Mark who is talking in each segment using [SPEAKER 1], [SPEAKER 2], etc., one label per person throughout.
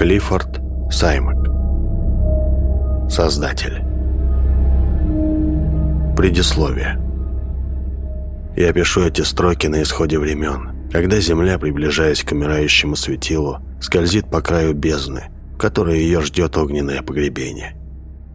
[SPEAKER 1] Клиффорд Саймак Создатель Предисловие Я пишу эти строки на исходе времен, когда Земля, приближаясь к умирающему светилу, скользит по краю бездны, в которой ее ждет огненное погребение.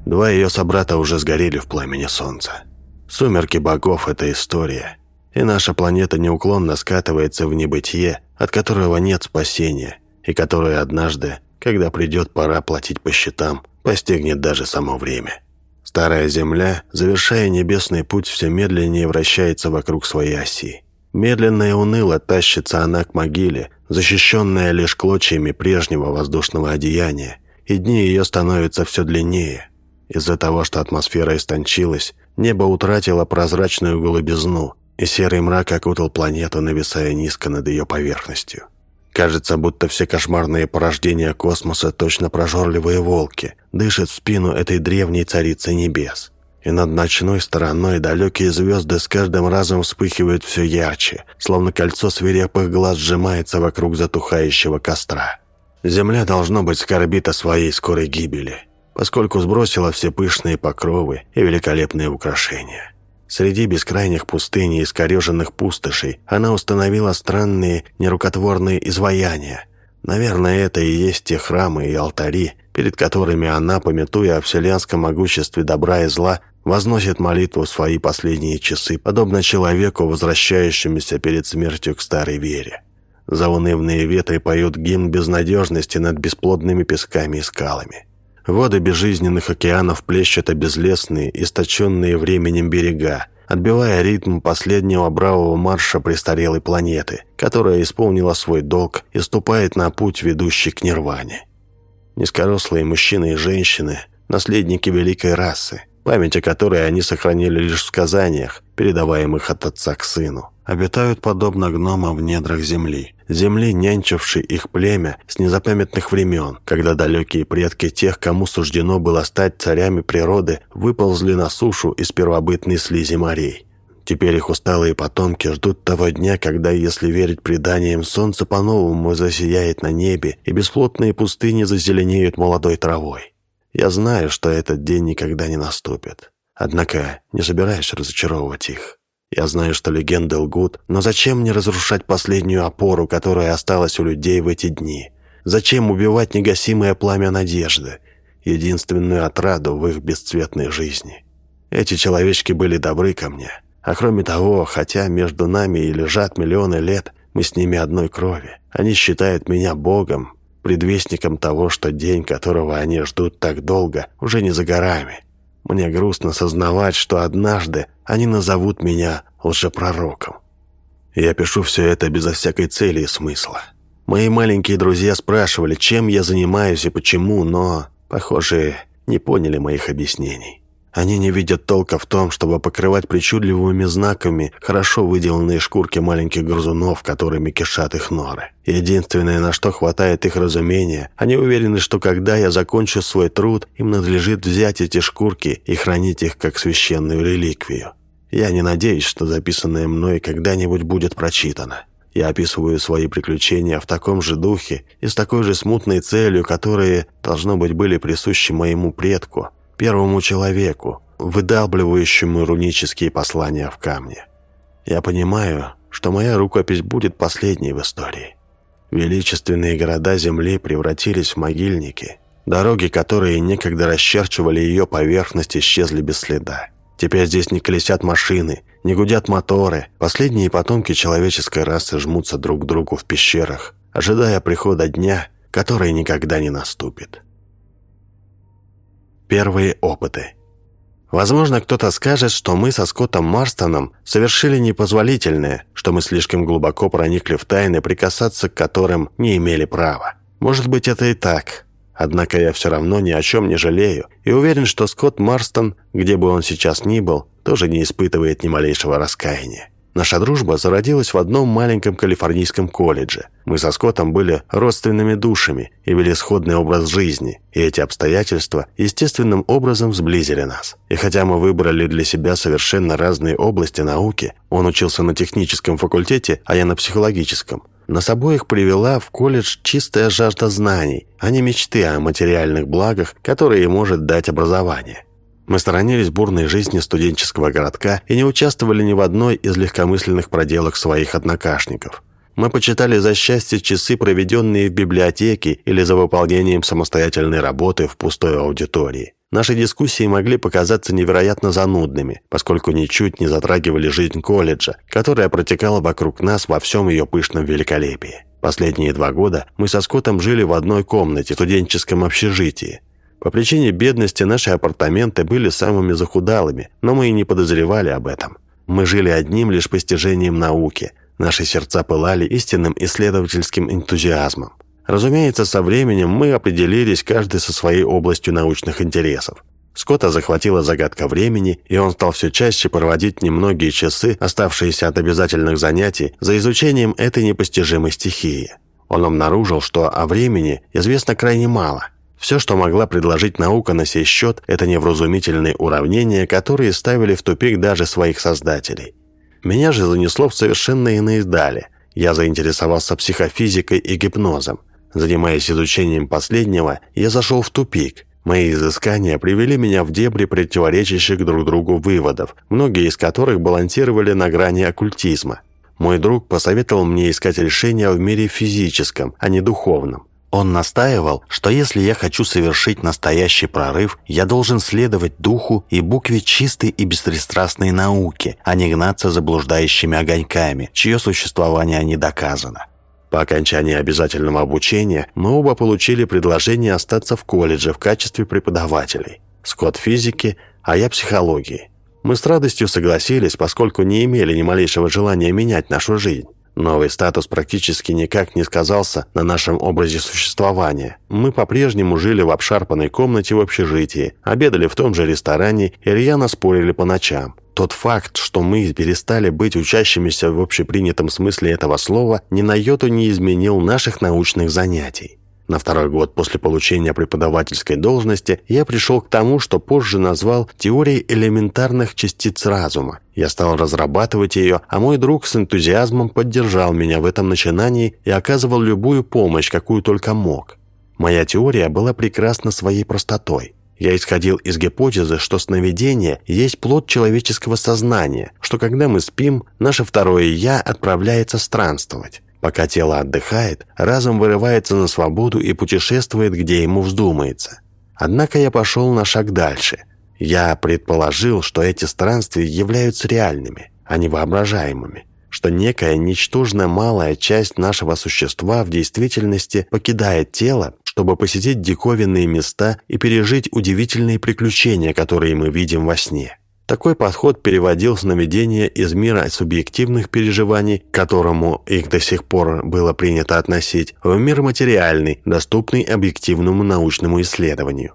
[SPEAKER 1] Два ее собрата уже сгорели в пламени Солнца. Сумерки богов – это история, и наша планета неуклонно скатывается в небытие, от которого нет спасения, и которое однажды, когда придет пора платить по счетам, постигнет даже само время. Старая Земля, завершая небесный путь, все медленнее вращается вокруг своей оси. Медленно и уныло тащится она к могиле, защищенная лишь клочьями прежнего воздушного одеяния, и дни ее становятся все длиннее. Из-за того, что атмосфера истончилась, небо утратило прозрачную голубизну, и серый мрак окутал планету, нависая низко над ее поверхностью. Кажется, будто все кошмарные порождения космоса точно прожорливые волки, дышат в спину этой древней царицы небес. И над ночной стороной далекие звезды с каждым разом вспыхивают все ярче, словно кольцо свирепых глаз сжимается вокруг затухающего костра. Земля, должно быть, скорбит о своей скорой гибели, поскольку сбросила все пышные покровы и великолепные украшения. Среди бескрайних пустынь и искореженных пустошей она установила странные нерукотворные изваяния. Наверное, это и есть те храмы и алтари, перед которыми она, пометуя о вселенском могуществе добра и зла, возносит молитву в свои последние часы, подобно человеку, возвращающемуся перед смертью к старой вере. Заунывные ветры поют гимн безнадежности над бесплодными песками и скалами. Воды безжизненных океанов плещут обезлесные, источенные временем берега, отбивая ритм последнего бравого марша престарелой планеты, которая исполнила свой долг и ступает на путь, ведущий к нирване. Низкорослые мужчины и женщины – наследники великой расы, память о которой они сохранили лишь в сказаниях, передаваемых от отца к сыну обитают подобно гномам в недрах земли. Земли, нянчившей их племя с незапамятных времен, когда далекие предки тех, кому суждено было стать царями природы, выползли на сушу из первобытной слизи морей. Теперь их усталые потомки ждут того дня, когда, если верить преданиям, солнце по-новому засияет на небе, и бесплотные пустыни зазеленеют молодой травой. Я знаю, что этот день никогда не наступит. Однако не собираюсь разочаровывать их. Я знаю, что легенды лгут, но зачем мне разрушать последнюю опору, которая осталась у людей в эти дни? Зачем убивать негасимое пламя надежды, единственную отраду в их бесцветной жизни? Эти человечки были добры ко мне. А кроме того, хотя между нами и лежат миллионы лет, мы с ними одной крови. Они считают меня Богом, предвестником того, что день, которого они ждут так долго, уже не за горами. Мне грустно сознавать, что однажды они назовут меня лжепророком. Я пишу все это безо всякой цели и смысла. Мои маленькие друзья спрашивали, чем я занимаюсь и почему, но, похоже, не поняли моих объяснений. Они не видят толка в том, чтобы покрывать причудливыми знаками хорошо выделанные шкурки маленьких грызунов, которыми кишат их норы. Единственное, на что хватает их разумения, они уверены, что когда я закончу свой труд, им надлежит взять эти шкурки и хранить их как священную реликвию. Я не надеюсь, что записанное мной когда-нибудь будет прочитано. Я описываю свои приключения в таком же духе и с такой же смутной целью, которые, должно быть, были присущи моему предку, первому человеку, выдалбливающему рунические послания в камне. Я понимаю, что моя рукопись будет последней в истории. Величественные города Земли превратились в могильники. Дороги, которые некогда расчерчивали ее поверхность, исчезли без следа. Теперь здесь не колесят машины, не гудят моторы. Последние потомки человеческой расы жмутся друг к другу в пещерах, ожидая прихода дня, который никогда не наступит. Первые опыты. Возможно, кто-то скажет, что мы со Скоттом Марстоном совершили непозволительное, что мы слишком глубоко проникли в тайны, прикасаться к которым не имели права. Может быть, это и так. Однако я все равно ни о чем не жалею и уверен, что Скотт Марстон, где бы он сейчас ни был, тоже не испытывает ни малейшего раскаяния. Наша дружба зародилась в одном маленьком калифорнийском колледже. Мы со Скоттом были родственными душами и вели сходный образ жизни, и эти обстоятельства естественным образом сблизили нас. И хотя мы выбрали для себя совершенно разные области науки, он учился на техническом факультете, а я на психологическом, Нас обоих привела в колледж чистая жажда знаний, а не мечты о материальных благах, которые может дать образование. Мы сторонились бурной жизни студенческого городка и не участвовали ни в одной из легкомысленных проделок своих однокашников. Мы почитали за счастье часы, проведенные в библиотеке или за выполнением самостоятельной работы в пустой аудитории. Наши дискуссии могли показаться невероятно занудными, поскольку ничуть не затрагивали жизнь колледжа, которая протекала вокруг нас во всем ее пышном великолепии. Последние два года мы со Скоттом жили в одной комнате в студенческом общежитии, по причине бедности наши апартаменты были самыми захудалыми, но мы и не подозревали об этом. Мы жили одним лишь постижением науки. Наши сердца пылали истинным исследовательским энтузиазмом. Разумеется, со временем мы определились каждый со своей областью научных интересов. Скотта захватила загадка времени, и он стал все чаще проводить немногие часы, оставшиеся от обязательных занятий, за изучением этой непостижимой стихии. Он обнаружил, что о времени известно крайне мало – все, что могла предложить наука на сей счет, это невразумительные уравнения, которые ставили в тупик даже своих создателей. Меня же занесло в совершенно иные дали. Я заинтересовался психофизикой и гипнозом. Занимаясь изучением последнего, я зашел в тупик. Мои изыскания привели меня в дебри противоречащих друг другу выводов, многие из которых балансировали на грани оккультизма. Мой друг посоветовал мне искать решения в мире физическом, а не духовном. Он настаивал, что если я хочу совершить настоящий прорыв, я должен следовать духу и букве чистой и беспристрастной науки, а не гнаться заблуждающими огоньками, чье существование не доказано. По окончании обязательного обучения мы оба получили предложение остаться в колледже в качестве преподавателей. Скотт физики, а я психологии. Мы с радостью согласились, поскольку не имели ни малейшего желания менять нашу жизнь. Новый статус практически никак не сказался на нашем образе существования. Мы по-прежнему жили в обшарпанной комнате в общежитии, обедали в том же ресторане и рьяно спорили по ночам. Тот факт, что мы перестали быть учащимися в общепринятом смысле этого слова, ни на йоту не изменил наших научных занятий. На второй год после получения преподавательской должности я пришел к тому, что позже назвал теорией элементарных частиц разума. Я стал разрабатывать ее, а мой друг с энтузиазмом поддержал меня в этом начинании и оказывал любую помощь, какую только мог. Моя теория была прекрасна своей простотой. Я исходил из гипотезы, что сновидение есть плод человеческого сознания, что когда мы спим, наше второе «я» отправляется странствовать. Пока тело отдыхает, разум вырывается на свободу и путешествует, где ему вздумается. Однако я пошел на шаг дальше. Я предположил, что эти странствия являются реальными, а не воображаемыми, что некая ничтожно малая часть нашего существа в действительности покидает тело, чтобы посетить диковинные места и пережить удивительные приключения, которые мы видим во сне. Такой подход переводил сновидения из мира субъективных переживаний, к которому их до сих пор было принято относить, в мир материальный, доступный объективному научному исследованию.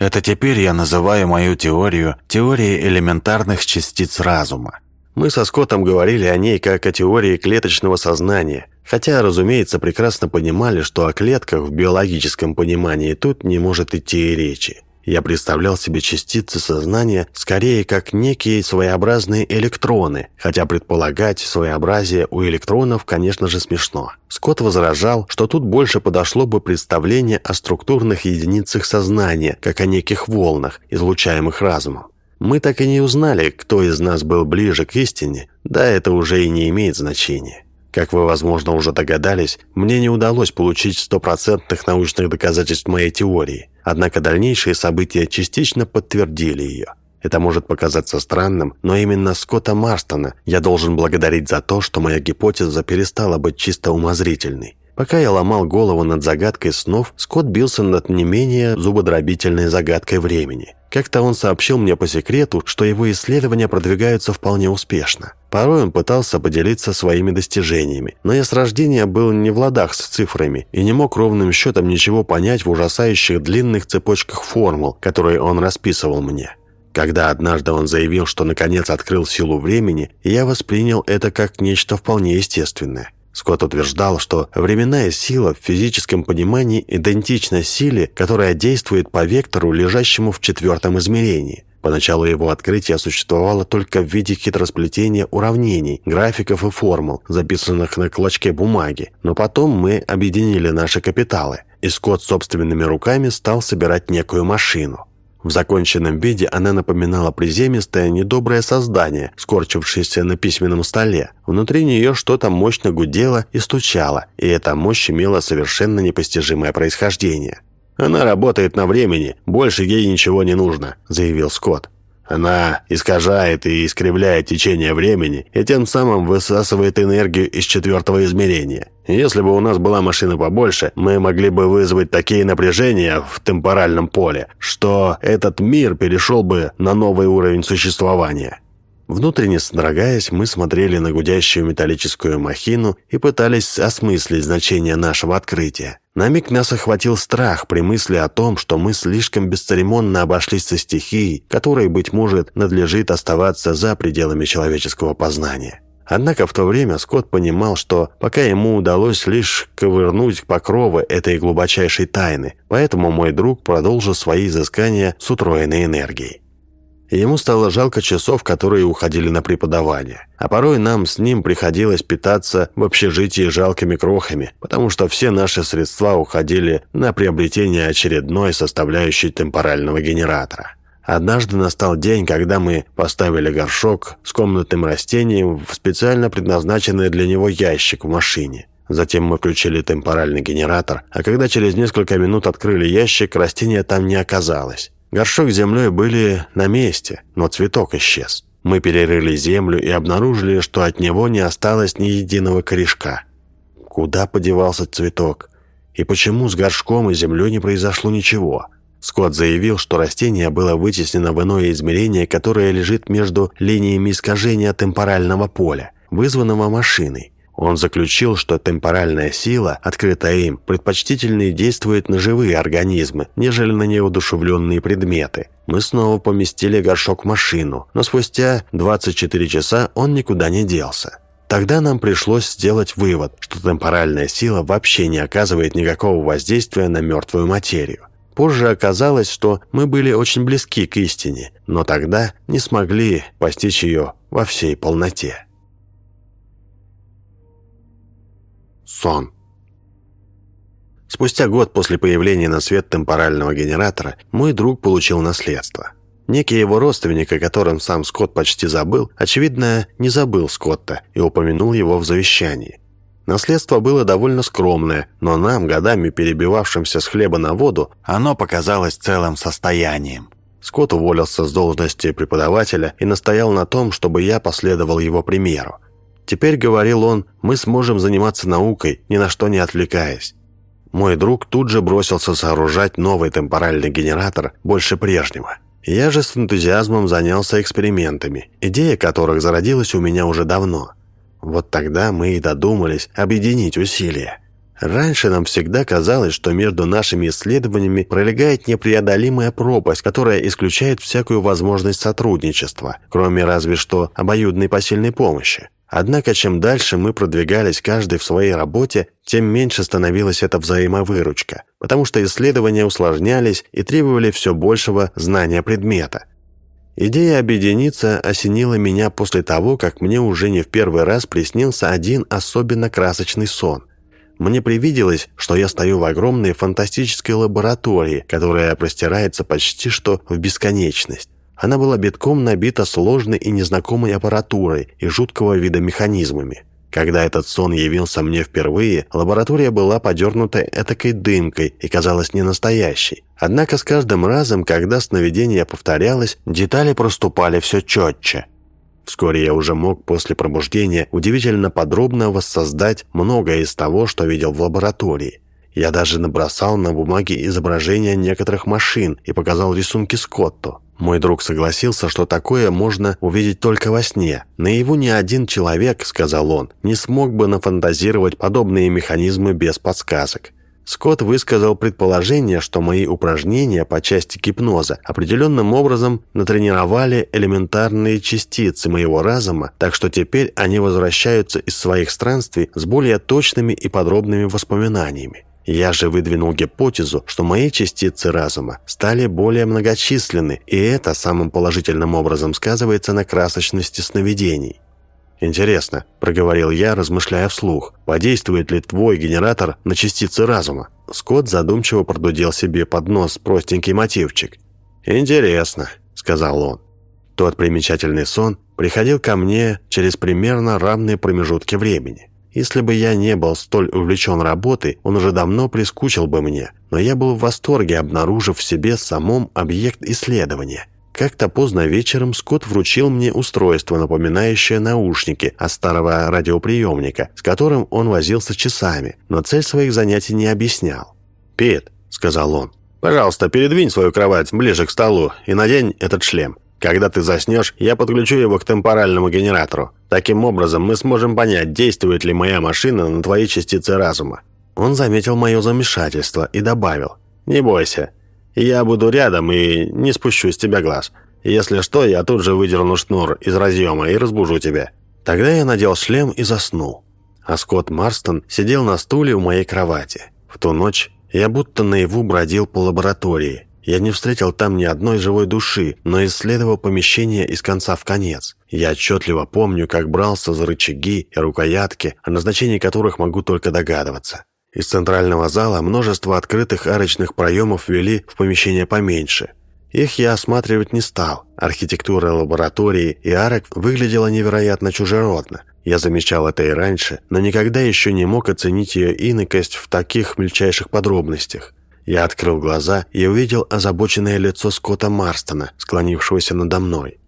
[SPEAKER 1] Это теперь я называю мою теорию теорией элементарных частиц разума. Мы со Скоттом говорили о ней как о теории клеточного сознания, хотя, разумеется, прекрасно понимали, что о клетках в биологическом понимании тут не может идти и речи. Я представлял себе частицы сознания скорее как некие своеобразные электроны, хотя предполагать своеобразие у электронов, конечно же, смешно. Скотт возражал, что тут больше подошло бы представление о структурных единицах сознания, как о неких волнах, излучаемых разумом. Мы так и не узнали, кто из нас был ближе к истине, да это уже и не имеет значения. Как вы, возможно, уже догадались, мне не удалось получить стопроцентных научных доказательств моей теории, однако дальнейшие события частично подтвердили ее. Это может показаться странным, но именно Скотта Марстона я должен благодарить за то, что моя гипотеза перестала быть чисто умозрительной. Пока я ломал голову над загадкой снов, Скотт бился над не менее зубодробительной загадкой времени. Как-то он сообщил мне по секрету, что его исследования продвигаются вполне успешно. Порой он пытался поделиться своими достижениями, но я с рождения был не в ладах с цифрами и не мог ровным счетом ничего понять в ужасающих длинных цепочках формул, которые он расписывал мне. Когда однажды он заявил, что наконец открыл силу времени, я воспринял это как нечто вполне естественное. Скотт утверждал, что временная сила в физическом понимании идентична силе, которая действует по вектору, лежащему в четвертом измерении. Поначалу его открытие существовало только в виде хитросплетения уравнений, графиков и формул, записанных на клочке бумаги, но потом мы объединили наши капиталы, и Скотт собственными руками стал собирать некую машину. В законченном виде она напоминала приземистое, недоброе создание, скорчившееся на письменном столе. Внутри нее что-то мощно гудело и стучало, и эта мощь имела совершенно непостижимое происхождение. «Она работает на времени, больше ей ничего не нужно», – заявил Скотт. Она искажает и искривляет течение времени и тем самым высасывает энергию из четвертого измерения. Если бы у нас была машина побольше, мы могли бы вызвать такие напряжения в темпоральном поле, что этот мир перешел бы на новый уровень существования. Внутренне содрогаясь, мы смотрели на гудящую металлическую махину и пытались осмыслить значение нашего открытия. На миг нас охватил страх при мысли о том, что мы слишком бесцеремонно обошлись со стихией, которой, быть может, надлежит оставаться за пределами человеческого познания. Однако в то время Скотт понимал, что пока ему удалось лишь ковырнуть покровы этой глубочайшей тайны, поэтому мой друг продолжил свои изыскания с утроенной энергией и ему стало жалко часов, которые уходили на преподавание. А порой нам с ним приходилось питаться в общежитии жалкими крохами, потому что все наши средства уходили на приобретение очередной составляющей темпорального генератора. Однажды настал день, когда мы поставили горшок с комнатным растением в специально предназначенный для него ящик в машине. Затем мы включили темпоральный генератор, а когда через несколько минут открыли ящик, растения там не оказалось. Горшок с землей были на месте, но цветок исчез. Мы перерыли землю и обнаружили, что от него не осталось ни единого корешка. Куда подевался цветок? И почему с горшком и землей не произошло ничего? Скотт заявил, что растение было вытеснено в иное измерение, которое лежит между линиями искажения темпорального поля, вызванного машиной. Он заключил, что темпоральная сила, открытая им, предпочтительнее действует на живые организмы, нежели на неудушевленные предметы. Мы снова поместили горшок в машину, но спустя 24 часа он никуда не делся. Тогда нам пришлось сделать вывод, что темпоральная сила вообще не оказывает никакого воздействия на мертвую материю. Позже оказалось, что мы были очень близки к истине, но тогда не смогли постичь ее во всей полноте. Сон. Спустя год после появления на свет темпорального генератора мой друг получил наследство. Некий его родственник, о котором сам Скотт почти забыл, очевидно, не забыл Скотта и упомянул его в завещании. Наследство было довольно скромное, но нам, годами перебивавшимся с хлеба на воду, оно показалось целым состоянием. Скотт уволился с должности преподавателя и настоял на том, чтобы я последовал его примеру. Теперь, говорил он, мы сможем заниматься наукой, ни на что не отвлекаясь. Мой друг тут же бросился сооружать новый темпоральный генератор, больше прежнего. Я же с энтузиазмом занялся экспериментами, идея которых зародилась у меня уже давно. Вот тогда мы и додумались объединить усилия. Раньше нам всегда казалось, что между нашими исследованиями пролегает непреодолимая пропасть, которая исключает всякую возможность сотрудничества, кроме разве что обоюдной посильной помощи. Однако, чем дальше мы продвигались каждый в своей работе, тем меньше становилась эта взаимовыручка, потому что исследования усложнялись и требовали все большего знания предмета. Идея объединиться осенила меня после того, как мне уже не в первый раз приснился один особенно красочный сон. Мне привиделось, что я стою в огромной фантастической лаборатории, которая простирается почти что в бесконечность. Она была битком набита сложной и незнакомой аппаратурой и жуткого вида механизмами. Когда этот сон явился мне впервые, лаборатория была подернута этакой дымкой и казалась ненастоящей. Однако с каждым разом, когда сновидение повторялось, детали проступали все четче. Вскоре я уже мог после пробуждения удивительно подробно воссоздать многое из того, что видел в лаборатории. Я даже набросал на бумаге изображения некоторых машин и показал рисунки Скотту. Мой друг согласился, что такое можно увидеть только во сне. Наяву ни один человек, сказал он, не смог бы нафантазировать подобные механизмы без подсказок. Скотт высказал предположение, что мои упражнения по части гипноза определенным образом натренировали элементарные частицы моего разума, так что теперь они возвращаются из своих странствий с более точными и подробными воспоминаниями. Я же выдвинул гипотезу, что мои частицы разума стали более многочисленны, и это самым положительным образом сказывается на красочности сновидений. «Интересно», – проговорил я, размышляя вслух, – «подействует ли твой генератор на частицы разума?» Скотт задумчиво продудел себе под нос простенький мотивчик. «Интересно», – сказал он. Тот примечательный сон приходил ко мне через примерно равные промежутки времени. Если бы я не был столь увлечен работой, он уже давно прискучил бы мне, но я был в восторге, обнаружив в себе самом объект исследования. Как-то поздно вечером Скотт вручил мне устройство, напоминающее наушники от старого радиоприемника, с которым он возился часами, но цель своих занятий не объяснял. «Пит», — сказал он, — «пожалуйста, передвинь свою кровать ближе к столу и надень этот шлем. Когда ты заснешь, я подключу его к темпоральному генератору. Таким образом, мы сможем понять, действует ли моя машина на твои частицы разума». Он заметил мое замешательство и добавил. «Не бойся. Я буду рядом и не спущу с тебя глаз. Если что, я тут же выдерну шнур из разъема и разбужу тебя». Тогда я надел шлем и заснул. А Скотт Марстон сидел на стуле у моей кровати. В ту ночь я будто наяву бродил по лаборатории. Я не встретил там ни одной живой души, но исследовал помещение из конца в конец. Я отчетливо помню, как брался за рычаги и рукоятки, о назначении которых могу только догадываться. Из центрального зала множество открытых арочных проемов вели в помещение поменьше. Их я осматривать не стал. Архитектура лаборатории и арок выглядела невероятно чужеродно. Я замечал это и раньше, но никогда еще не мог оценить ее инокость в таких мельчайших подробностях. Я открыл глаза и увидел озабоченное лицо Скотта Марстона, склонившегося надо мной.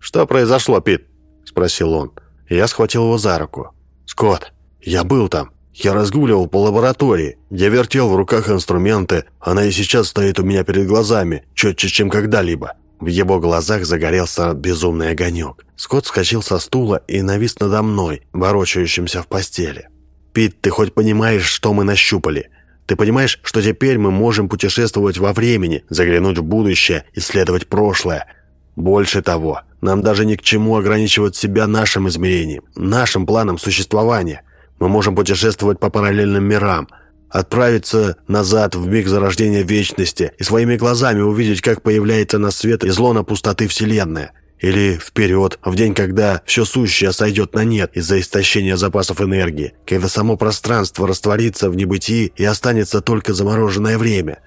[SPEAKER 1] «Что произошло, Пит?» – спросил он. Я схватил его за руку. «Скотт, я был там. Я разгуливал по лаборатории. Я вертел в руках инструменты. Она и сейчас стоит у меня перед глазами, четче, чем когда-либо». В его глазах загорелся безумный огонек. Скотт вскочил со стула и навис надо мной, ворочающимся в постели. «Пит, ты хоть понимаешь, что мы нащупали? Ты понимаешь, что теперь мы можем путешествовать во времени, заглянуть в будущее, исследовать прошлое? Больше того, нам даже ни к чему ограничивать себя нашим измерением, нашим планом существования. Мы можем путешествовать по параллельным мирам, отправиться назад в миг зарождения вечности и своими глазами увидеть, как появляется на свет из лона пустоты Вселенная – или вперед, в день, когда все сущее сойдет на нет из-за истощения запасов энергии, когда само пространство растворится в небытии и останется только замороженное время.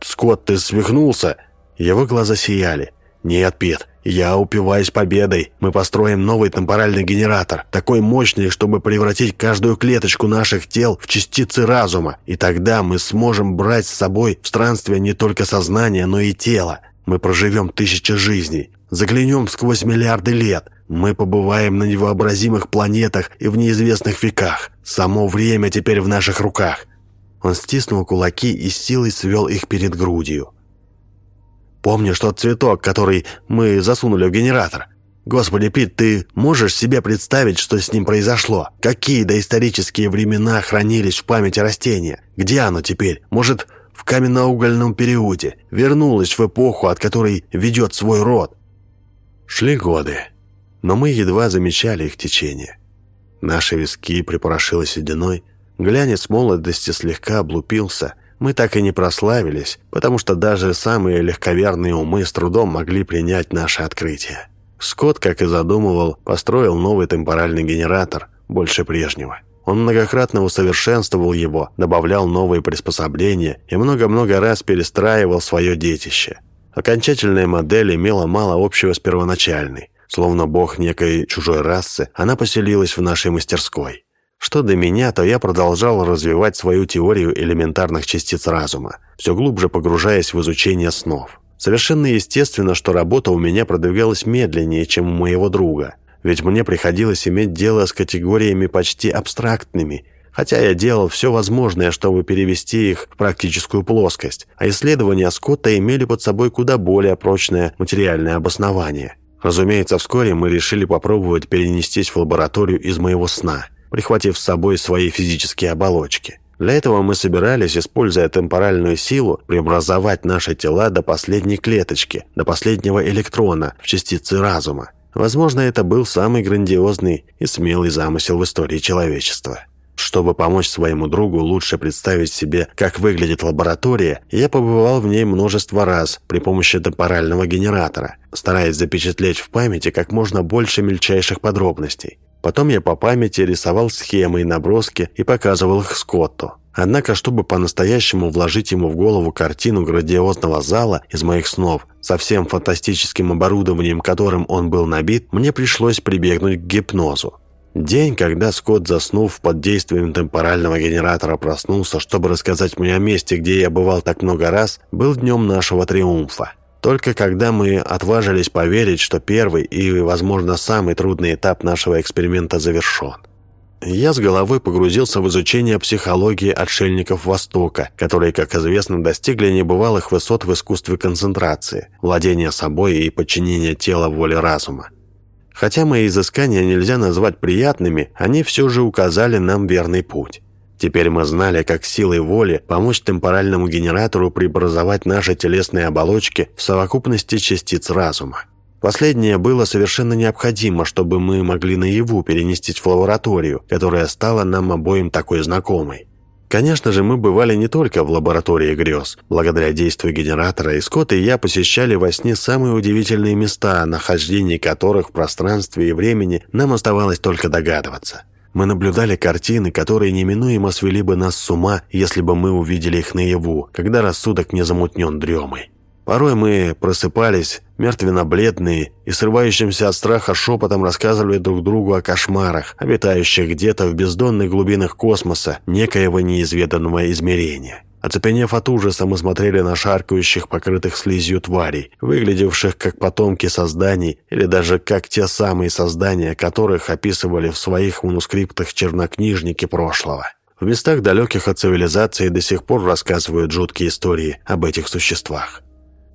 [SPEAKER 1] «Скотт, ты свихнулся?» Его глаза сияли. «Нет, Пит, я упиваюсь победой. Мы построим новый темпоральный генератор, такой мощный, чтобы превратить каждую клеточку наших тел в частицы разума, и тогда мы сможем брать с собой в странствие не только сознание, но и тело. Мы проживем тысячи жизней, Заглянем сквозь миллиарды лет. Мы побываем на невообразимых планетах и в неизвестных веках. Само время теперь в наших руках». Он стиснул кулаки и силой свел их перед грудью. «Помнишь тот цветок, который мы засунули в генератор? Господи, Пит, ты можешь себе представить, что с ним произошло? Какие доисторические времена хранились в памяти растения? Где оно теперь? Может, в каменноугольном периоде? Вернулось в эпоху, от которой ведет свой род?» Шли годы, но мы едва замечали их течение. Наши виски припорошило сединой, глянец молодости слегка облупился, мы так и не прославились, потому что даже самые легковерные умы с трудом могли принять наше открытие. Скотт, как и задумывал, построил новый темпоральный генератор, больше прежнего. Он многократно усовершенствовал его, добавлял новые приспособления и много-много раз перестраивал свое детище. Окончательная модель имела мало общего с первоначальной. Словно бог некой чужой расы, она поселилась в нашей мастерской. Что до меня, то я продолжал развивать свою теорию элементарных частиц разума, все глубже погружаясь в изучение снов. Совершенно естественно, что работа у меня продвигалась медленнее, чем у моего друга, ведь мне приходилось иметь дело с категориями почти абстрактными, хотя я делал все возможное, чтобы перевести их в практическую плоскость, а исследования Скотта имели под собой куда более прочное материальное обоснование. Разумеется, вскоре мы решили попробовать перенестись в лабораторию из моего сна, прихватив с собой свои физические оболочки. Для этого мы собирались, используя темпоральную силу, преобразовать наши тела до последней клеточки, до последнего электрона в частицы разума. Возможно, это был самый грандиозный и смелый замысел в истории человечества. Чтобы помочь своему другу лучше представить себе, как выглядит лаборатория, я побывал в ней множество раз при помощи темпорального генератора, стараясь запечатлеть в памяти как можно больше мельчайших подробностей. Потом я по памяти рисовал схемы и наброски и показывал их Скотту. Однако, чтобы по-настоящему вложить ему в голову картину грандиозного зала из моих снов, со всем фантастическим оборудованием, которым он был набит, мне пришлось прибегнуть к гипнозу. День, когда Скотт, заснув под действием темпорального генератора, проснулся, чтобы рассказать мне о месте, где я бывал так много раз, был днем нашего триумфа. Только когда мы отважились поверить, что первый и, возможно, самый трудный этап нашего эксперимента завершен. Я с головой погрузился в изучение психологии отшельников Востока, которые, как известно, достигли небывалых высот в искусстве концентрации, владения собой и подчинения тела воле разума. Хотя мои изыскания нельзя назвать приятными, они все же указали нам верный путь. Теперь мы знали, как силой воли помочь темпоральному генератору преобразовать наши телесные оболочки в совокупности частиц разума. Последнее было совершенно необходимо, чтобы мы могли наяву перенестись в лабораторию, которая стала нам обоим такой знакомой. Конечно же, мы бывали не только в лаборатории грез. Благодаря действию генератора, и Скотт и я посещали во сне самые удивительные места, о нахождении которых в пространстве и времени нам оставалось только догадываться. Мы наблюдали картины, которые неминуемо свели бы нас с ума, если бы мы увидели их наяву, когда рассудок не замутнен дремой. Порой мы просыпались, мертвенно-бледные, и срывающимся от страха шепотом рассказывали друг другу о кошмарах, обитающих где-то в бездонных глубинах космоса, некоего неизведанного измерения. Оцепенев от ужаса, мы смотрели на шаркающих, покрытых слизью тварей, выглядевших как потомки созданий или даже как те самые создания, которых описывали в своих манускриптах чернокнижники прошлого. В местах далеких от цивилизации до сих пор рассказывают жуткие истории об этих существах.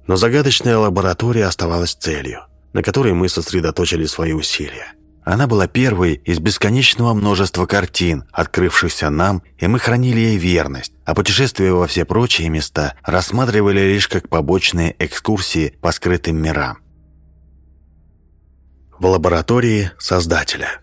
[SPEAKER 1] Но загадочная лаборатория оставалась целью, на которой мы сосредоточили свои усилия. Она была первой из бесконечного множества картин, открывшихся нам, и мы хранили ей верность, а путешествия во все прочие места рассматривали лишь как побочные экскурсии по скрытым мирам. В лаборатории Создателя.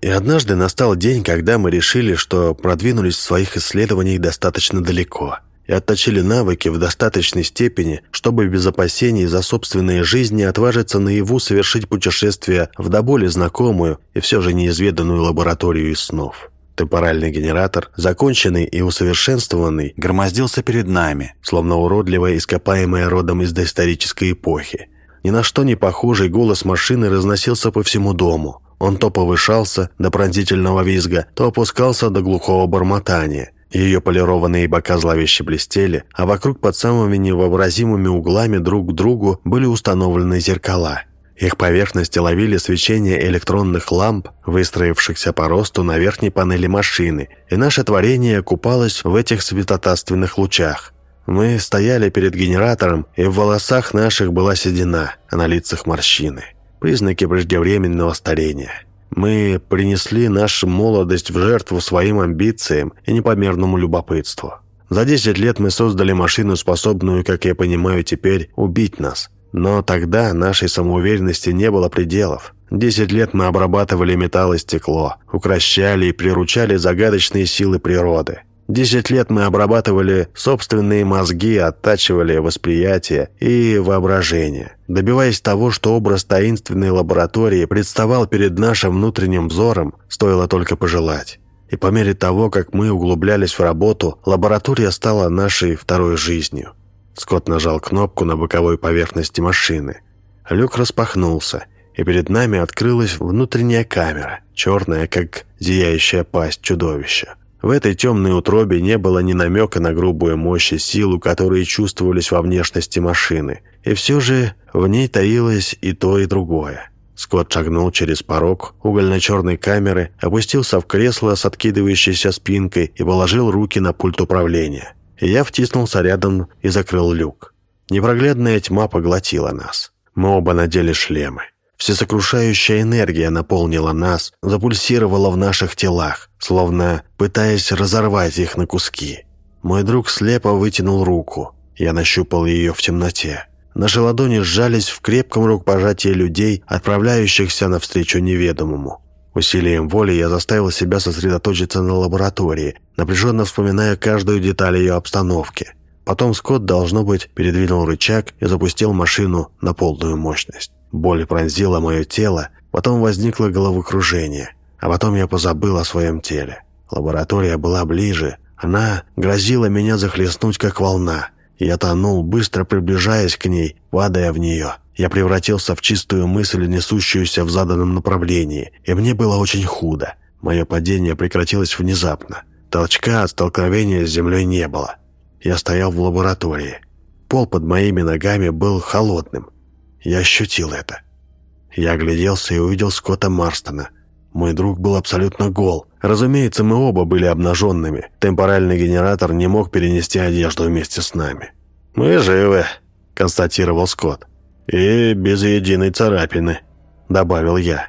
[SPEAKER 1] И однажды настал день, когда мы решили, что продвинулись в своих исследованиях достаточно далеко – и отточили навыки в достаточной степени, чтобы без опасений за собственные жизни отважиться наяву совершить путешествие в до боли знакомую и все же неизведанную лабораторию из снов. Темпоральный генератор, законченный и усовершенствованный, громоздился перед нами, словно уродливое ископаемое родом из доисторической эпохи. Ни на что не похожий голос машины разносился по всему дому. Он то повышался до пронзительного визга, то опускался до глухого бормотания – ее полированные бока зловеще блестели, а вокруг под самыми невообразимыми углами друг к другу были установлены зеркала. Их поверхности ловили свечение электронных ламп, выстроившихся по росту на верхней панели машины, и наше творение купалось в этих светотатственных лучах. Мы стояли перед генератором, и в волосах наших была седина, а на лицах морщины. Признаки преждевременного старения. Мы принесли нашу молодость в жертву своим амбициям и непомерному любопытству. За 10 лет мы создали машину, способную, как я понимаю теперь, убить нас. Но тогда нашей самоуверенности не было пределов. Десять лет мы обрабатывали металл и стекло, укращали и приручали загадочные силы природы. Десять лет мы обрабатывали собственные мозги, оттачивали восприятие и воображение, добиваясь того, что образ таинственной лаборатории представал перед нашим внутренним взором, стоило только пожелать. И по мере того, как мы углублялись в работу, лаборатория стала нашей второй жизнью. Скотт нажал кнопку на боковой поверхности машины. Люк распахнулся, и перед нами открылась внутренняя камера, черная, как зияющая пасть чудовища. В этой темной утробе не было ни намека на грубую мощь и силу, которые чувствовались во внешности машины. И все же в ней таилось и то, и другое. Скотт шагнул через порог угольно-черной камеры, опустился в кресло с откидывающейся спинкой и положил руки на пульт управления. я втиснулся рядом и закрыл люк. Непроглядная тьма поглотила нас. Мы оба надели шлемы. Всесокрушающая энергия наполнила нас, запульсировала в наших телах, словно пытаясь разорвать их на куски. Мой друг слепо вытянул руку. Я нащупал ее в темноте. Наши ладони сжались в крепком рукопожатии людей, отправляющихся навстречу неведомому. Усилием воли я заставил себя сосредоточиться на лаборатории, напряженно вспоминая каждую деталь ее обстановки. Потом Скотт, должно быть, передвинул рычаг и запустил машину на полную мощность. Боль пронзила мое тело, потом возникло головокружение, а потом я позабыл о своем теле. Лаборатория была ближе, она грозила меня захлестнуть, как волна. Я тонул, быстро приближаясь к ней, падая в нее. Я превратился в чистую мысль, несущуюся в заданном направлении, и мне было очень худо. Мое падение прекратилось внезапно. Толчка от столкновения с землей не было. Я стоял в лаборатории. Пол под моими ногами был холодным. Я ощутил это. Я огляделся и увидел Скотта Марстона. Мой друг был абсолютно гол. Разумеется, мы оба были обнаженными. Темпоральный генератор не мог перенести одежду вместе с нами. «Мы живы», — констатировал Скотт. «И без единой царапины», — добавил я.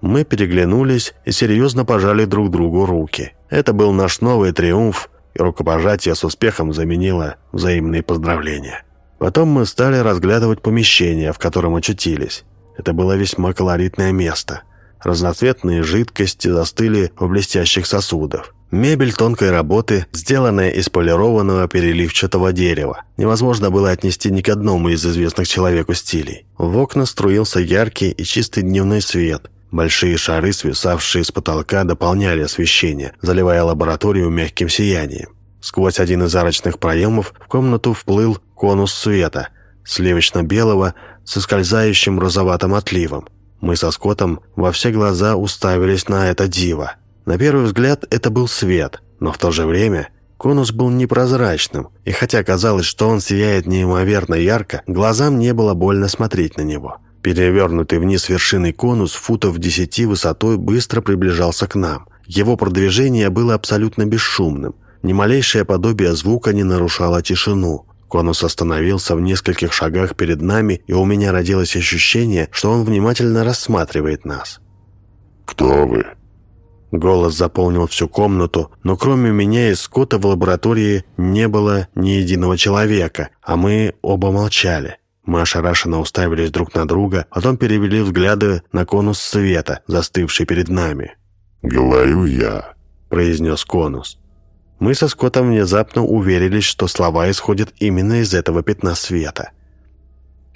[SPEAKER 1] Мы переглянулись и серьезно пожали друг другу руки. Это был наш новый триумф, и рукопожатие с успехом заменило взаимные поздравления. Потом мы стали разглядывать помещение, в котором очутились. Это было весьма колоритное место. Разноцветные жидкости застыли в блестящих сосудах. Мебель тонкой работы, сделанная из полированного переливчатого дерева. Невозможно было отнести ни к одному из известных человеку стилей. В окна струился яркий и чистый дневной свет. Большие шары, свисавшие с потолка, дополняли освещение, заливая лабораторию мягким сиянием. Сквозь один из арочных проемов в комнату вплыл конус света, сливочно-белого, со скользающим розоватым отливом. Мы со Скоттом во все глаза уставились на это диво. На первый взгляд это был свет, но в то же время конус был непрозрачным, и хотя казалось, что он сияет неимоверно ярко, глазам не было больно смотреть на него. Перевернутый вниз вершиной конус футов десяти высотой быстро приближался к нам. Его продвижение было абсолютно бесшумным. Ни малейшее подобие звука не нарушало тишину. Конус остановился в нескольких шагах перед нами, и у меня родилось ощущение, что он внимательно рассматривает нас.
[SPEAKER 2] «Кто вы?»
[SPEAKER 1] Голос заполнил всю комнату, но кроме меня и Скотта в лаборатории не было ни единого человека, а мы оба молчали. Мы ошарашенно уставились друг на друга, потом перевели взгляды на конус света, застывший перед нами.
[SPEAKER 2] «Говорю я», —
[SPEAKER 1] произнес конус. Мы со Скоттом внезапно уверились, что слова исходят именно из этого пятна света.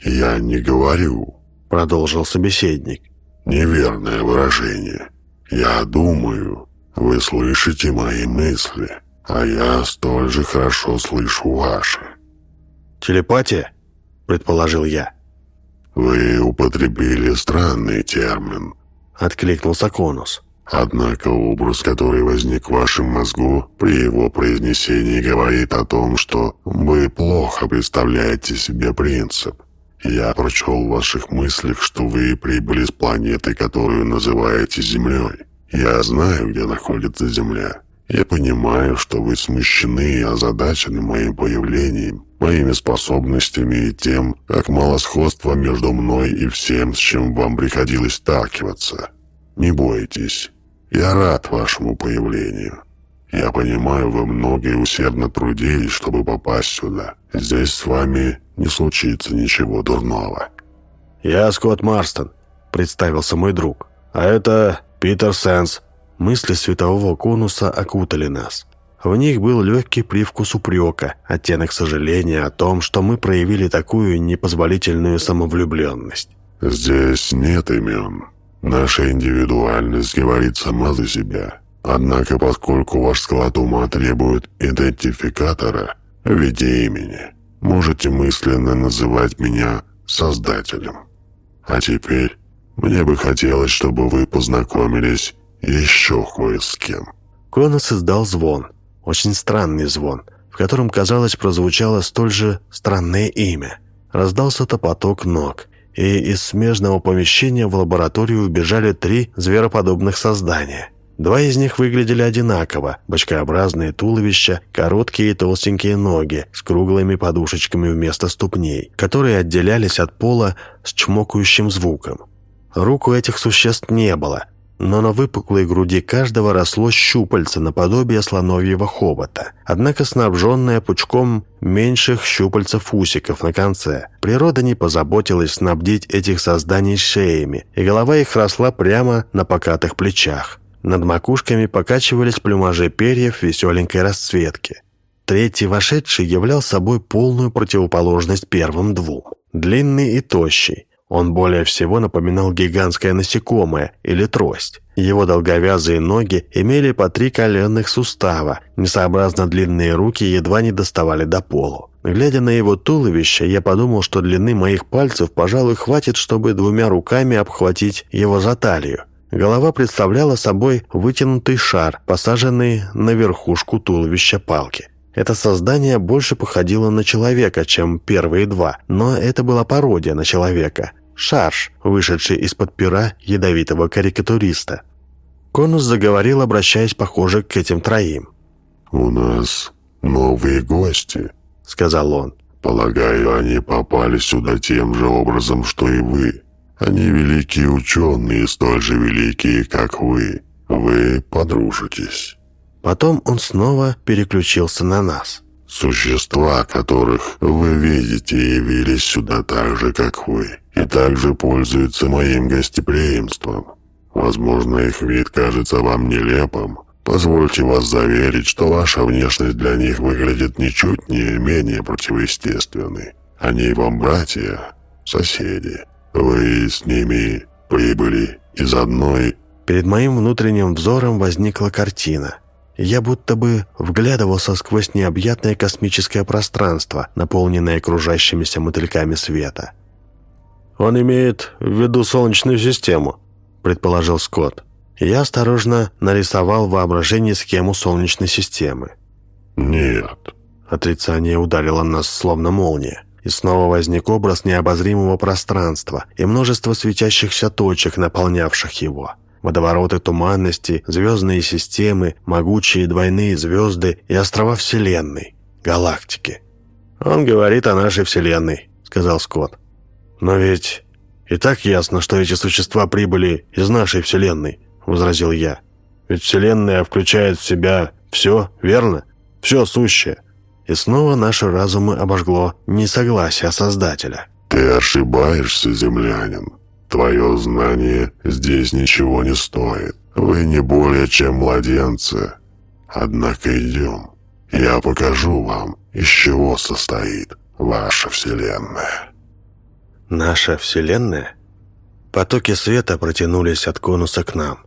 [SPEAKER 2] «Я не говорю», —
[SPEAKER 1] продолжил собеседник.
[SPEAKER 2] «Неверное выражение. Я думаю, вы слышите мои мысли, а я столь же хорошо слышу ваши».
[SPEAKER 1] «Телепатия?» — предположил я.
[SPEAKER 2] «Вы употребили странный термин», —
[SPEAKER 1] откликнулся Конус.
[SPEAKER 2] Однако образ, который возник в вашем мозгу при его произнесении, говорит о том, что вы плохо представляете себе принцип. Я прочел в ваших мыслях, что вы прибыли с планеты, которую называете Землей. Я знаю, где находится Земля. Я понимаю, что вы смущены и озадачены моим появлением, моими способностями и тем, как мало сходства между мной и всем, с чем вам приходилось сталкиваться. Не бойтесь, я рад вашему появлению. Я понимаю, вы многие усердно трудились, чтобы попасть сюда. Здесь с вами не случится ничего дурного».
[SPEAKER 1] «Я Скотт Марстон», — представился мой друг. «А это Питер Сенс». Мысли светового конуса окутали нас. В них был легкий привкус упрека, оттенок сожаления о том, что мы проявили такую непозволительную самовлюбленность.
[SPEAKER 2] «Здесь нет имен», Наша индивидуальность говорит сама за себя. Однако, поскольку ваш склад ума требует идентификатора в виде имени, можете мысленно называть меня Создателем. А теперь мне бы хотелось, чтобы вы познакомились еще кое с кем».
[SPEAKER 1] Конос издал звон, очень странный звон, в котором, казалось, прозвучало столь же странное имя. Раздался топоток ног, и из смежного помещения в лабораторию убежали три звероподобных создания. Два из них выглядели одинаково, бочкообразные туловища, короткие и толстенькие ноги с круглыми подушечками вместо ступней, которые отделялись от пола с чмокающим звуком. Рук у этих существ не было, но на выпуклой груди каждого росло щупальце наподобие слоновьего хобота, однако снабженное пучком меньших щупальцев-усиков на конце. Природа не позаботилась снабдить этих созданий шеями, и голова их росла прямо на покатых плечах. Над макушками покачивались плюмажи перьев веселенькой расцветки. Третий вошедший являл собой полную противоположность первым двум. Длинный и тощий, он более всего напоминал гигантское насекомое или трость. Его долговязые ноги имели по три коленных сустава, несообразно длинные руки едва не доставали до полу. Глядя на его туловище, я подумал, что длины моих пальцев, пожалуй, хватит, чтобы двумя руками обхватить его за талию. Голова представляла собой вытянутый шар, посаженный на верхушку туловища палки. Это создание больше походило на человека, чем первые два, но это была пародия на человека. Шарш, вышедший из-под пера ядовитого карикатуриста. Конус заговорил, обращаясь, похоже, к этим троим.
[SPEAKER 2] «У нас новые гости», — сказал он. «Полагаю, они попали сюда тем же образом, что и вы. Они великие ученые, столь же великие, как вы. Вы подружитесь».
[SPEAKER 1] Потом он снова переключился на нас.
[SPEAKER 2] «Существа, которых вы видите, явились сюда так же, как вы и также пользуются моим гостеприимством. Возможно, их вид кажется вам нелепым. Позвольте вас заверить, что ваша внешность для них выглядит ничуть не менее противоестественной. Они вам братья, соседи. Вы с ними прибыли из одной...
[SPEAKER 1] Перед моим внутренним взором возникла картина. Я будто бы вглядывался сквозь необъятное космическое пространство, наполненное кружащимися мотыльками света. «Он имеет в виду Солнечную систему», – предположил Скотт. Я осторожно нарисовал в воображении схему Солнечной системы.
[SPEAKER 2] «Нет».
[SPEAKER 1] Отрицание ударило нас словно молния. И снова возник образ необозримого пространства и множество светящихся точек, наполнявших его. Водовороты туманности, звездные системы, могучие двойные звезды и острова Вселенной, галактики. «Он говорит о нашей Вселенной», — сказал Скотт. «Но ведь и так ясно, что эти существа прибыли из нашей Вселенной», — возразил я. «Ведь Вселенная включает в себя все, верно? Все сущее». И снова наши разумы обожгло несогласие Создателя.
[SPEAKER 2] «Ты ошибаешься, землянин. Твое знание здесь ничего не стоит. Вы не более чем младенцы. Однако идем. Я покажу вам, из чего состоит ваша Вселенная».
[SPEAKER 1] Наша Вселенная? Потоки света протянулись от конуса к нам.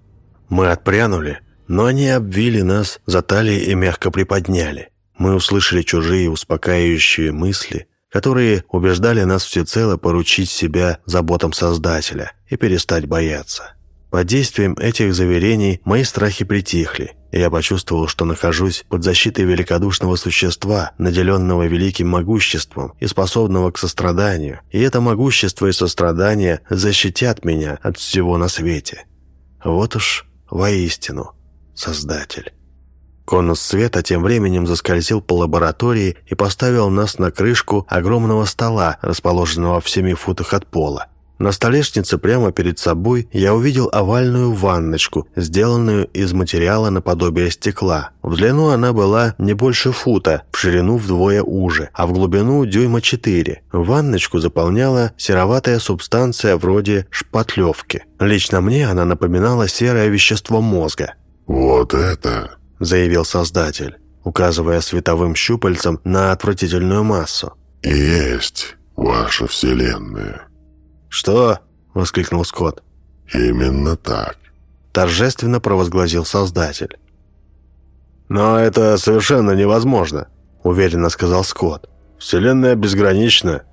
[SPEAKER 1] Мы отпрянули, но они обвили нас за талии и мягко приподняли. Мы услышали чужие успокаивающие мысли, которые убеждали нас всецело поручить себя заботам Создателя и перестать бояться. Под действием этих заверений мои страхи притихли, и я почувствовал, что нахожусь под защитой великодушного существа, наделенного великим могуществом и способного к состраданию, и это могущество и сострадание защитят меня от всего на свете. Вот уж воистину Создатель. Конус света тем временем заскользил по лаборатории и поставил нас на крышку огромного стола, расположенного в семи футах от пола. На столешнице прямо перед собой я увидел овальную ванночку, сделанную из материала наподобие стекла. В длину она была не больше фута, в ширину вдвое уже, а в глубину дюйма четыре. Ванночку заполняла сероватая субстанция вроде шпатлевки. Лично мне она напоминала серое вещество мозга.
[SPEAKER 2] «Вот это», —
[SPEAKER 1] заявил создатель, указывая световым щупальцем на отвратительную массу.
[SPEAKER 2] «Есть ваша вселенная».
[SPEAKER 1] «Что?» — воскликнул Скотт.
[SPEAKER 2] «Именно так», —
[SPEAKER 1] торжественно провозгласил Создатель. «Но это совершенно невозможно», — уверенно сказал Скотт. «Вселенная безгранична.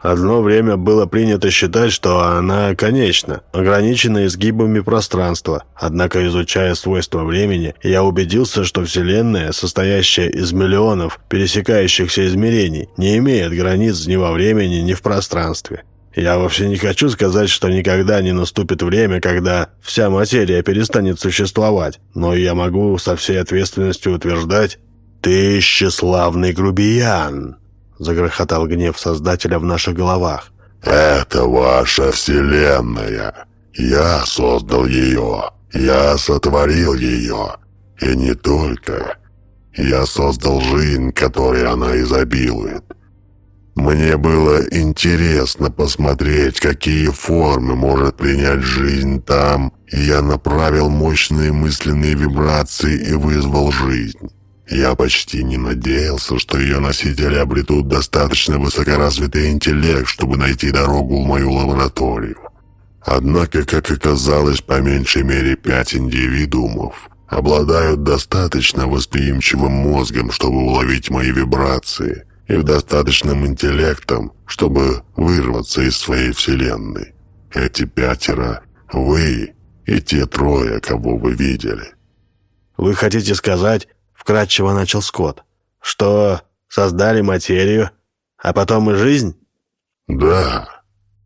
[SPEAKER 1] Одно время было принято считать, что она конечна, ограничена изгибами пространства. Однако, изучая свойства времени, я убедился, что Вселенная, состоящая из миллионов пересекающихся измерений, не имеет границ ни во времени, ни в пространстве. Я вовсе не хочу сказать, что никогда не наступит время, когда вся материя перестанет существовать, но я могу со всей ответственностью утверждать «Ты тщеславный грубиян!» — загрохотал гнев Создателя в наших головах.
[SPEAKER 2] «Это ваша вселенная. Я создал ее. Я сотворил ее. И не только. Я создал жизнь, которой она изобилует. Мне было интересно посмотреть, какие формы может принять жизнь там, и я направил мощные мысленные вибрации и вызвал жизнь. Я почти не надеялся, что ее носители обретут достаточно высокоразвитый интеллект, чтобы найти дорогу в мою лабораторию. Однако, как оказалось, по меньшей мере пять индивидуумов обладают достаточно восприимчивым мозгом, чтобы уловить мои вибрации – и достаточным интеллектом, чтобы вырваться из своей вселенной. Эти пятеро — вы и те трое, кого вы видели».
[SPEAKER 1] «Вы хотите сказать, — вкратчиво начал Скотт, — что создали материю, а потом и жизнь?»
[SPEAKER 2] «Да».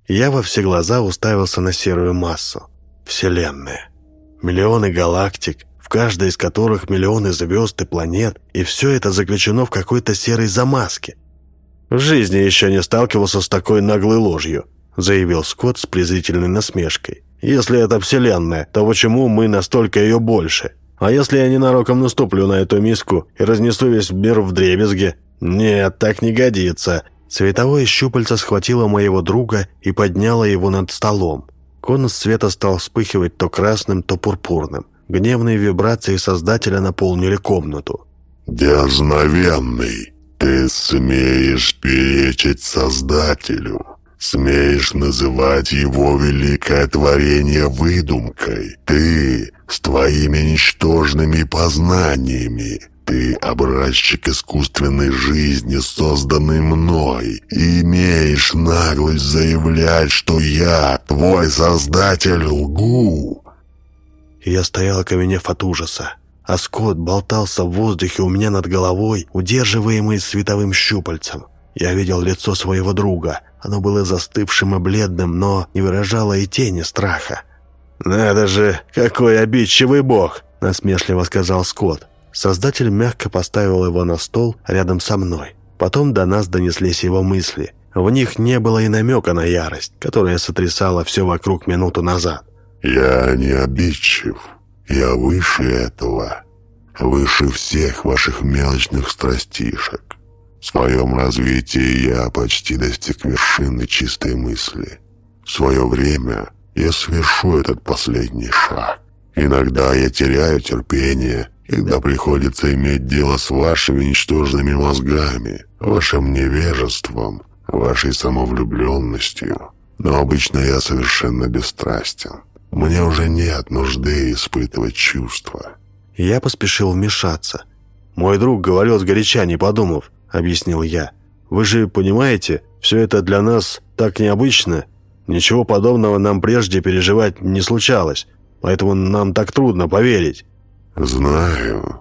[SPEAKER 1] Я во все глаза уставился на серую массу. Вселенная. Миллионы галактик, в каждой из которых миллионы звезд и планет, и все это заключено в какой-то серой замазке. «В жизни еще не сталкивался с такой наглой ложью», заявил Скотт с презрительной насмешкой. «Если это Вселенная, то почему мы настолько ее больше? А если я ненароком наступлю на эту миску и разнесу весь мир в дребезге? Нет, так не годится». Световое щупальце схватило моего друга и подняло его над столом. Конус света стал вспыхивать то красным, то пурпурным. Гневные вибрации Создателя наполнили комнату.
[SPEAKER 2] «Дерзновенный, ты смеешь перечить Создателю, смеешь называть его великое творение выдумкой. Ты с твоими ничтожными познаниями, ты образчик искусственной жизни, созданный мной, и имеешь наглость заявлять, что я, твой Создатель, лгу»
[SPEAKER 1] я стоял, окаменев от ужаса. А Скотт болтался в воздухе у меня над головой, удерживаемый световым щупальцем. Я видел лицо своего друга. Оно было застывшим и бледным, но не выражало и тени страха. «Надо же, какой обидчивый бог!» – насмешливо сказал Скотт. Создатель мягко поставил его на стол рядом со мной. Потом до нас донеслись его мысли. В них не было и намека на ярость, которая сотрясала все вокруг минуту назад.
[SPEAKER 2] «Я не обидчив. Я выше этого. Выше всех ваших мелочных страстишек. В своем развитии я почти достиг вершины чистой мысли. В свое время я совершу этот последний шаг. Иногда я теряю терпение, когда приходится иметь дело с вашими ничтожными мозгами, вашим невежеством, вашей самовлюбленностью. Но обычно я совершенно бесстрастен. Мне уже нет нужды испытывать чувства».
[SPEAKER 1] Я поспешил вмешаться. «Мой друг говорил сгоряча, не подумав», — объяснил я. «Вы же понимаете, все это для нас так необычно. Ничего подобного нам прежде переживать не случалось, поэтому нам так трудно поверить».
[SPEAKER 2] «Знаю.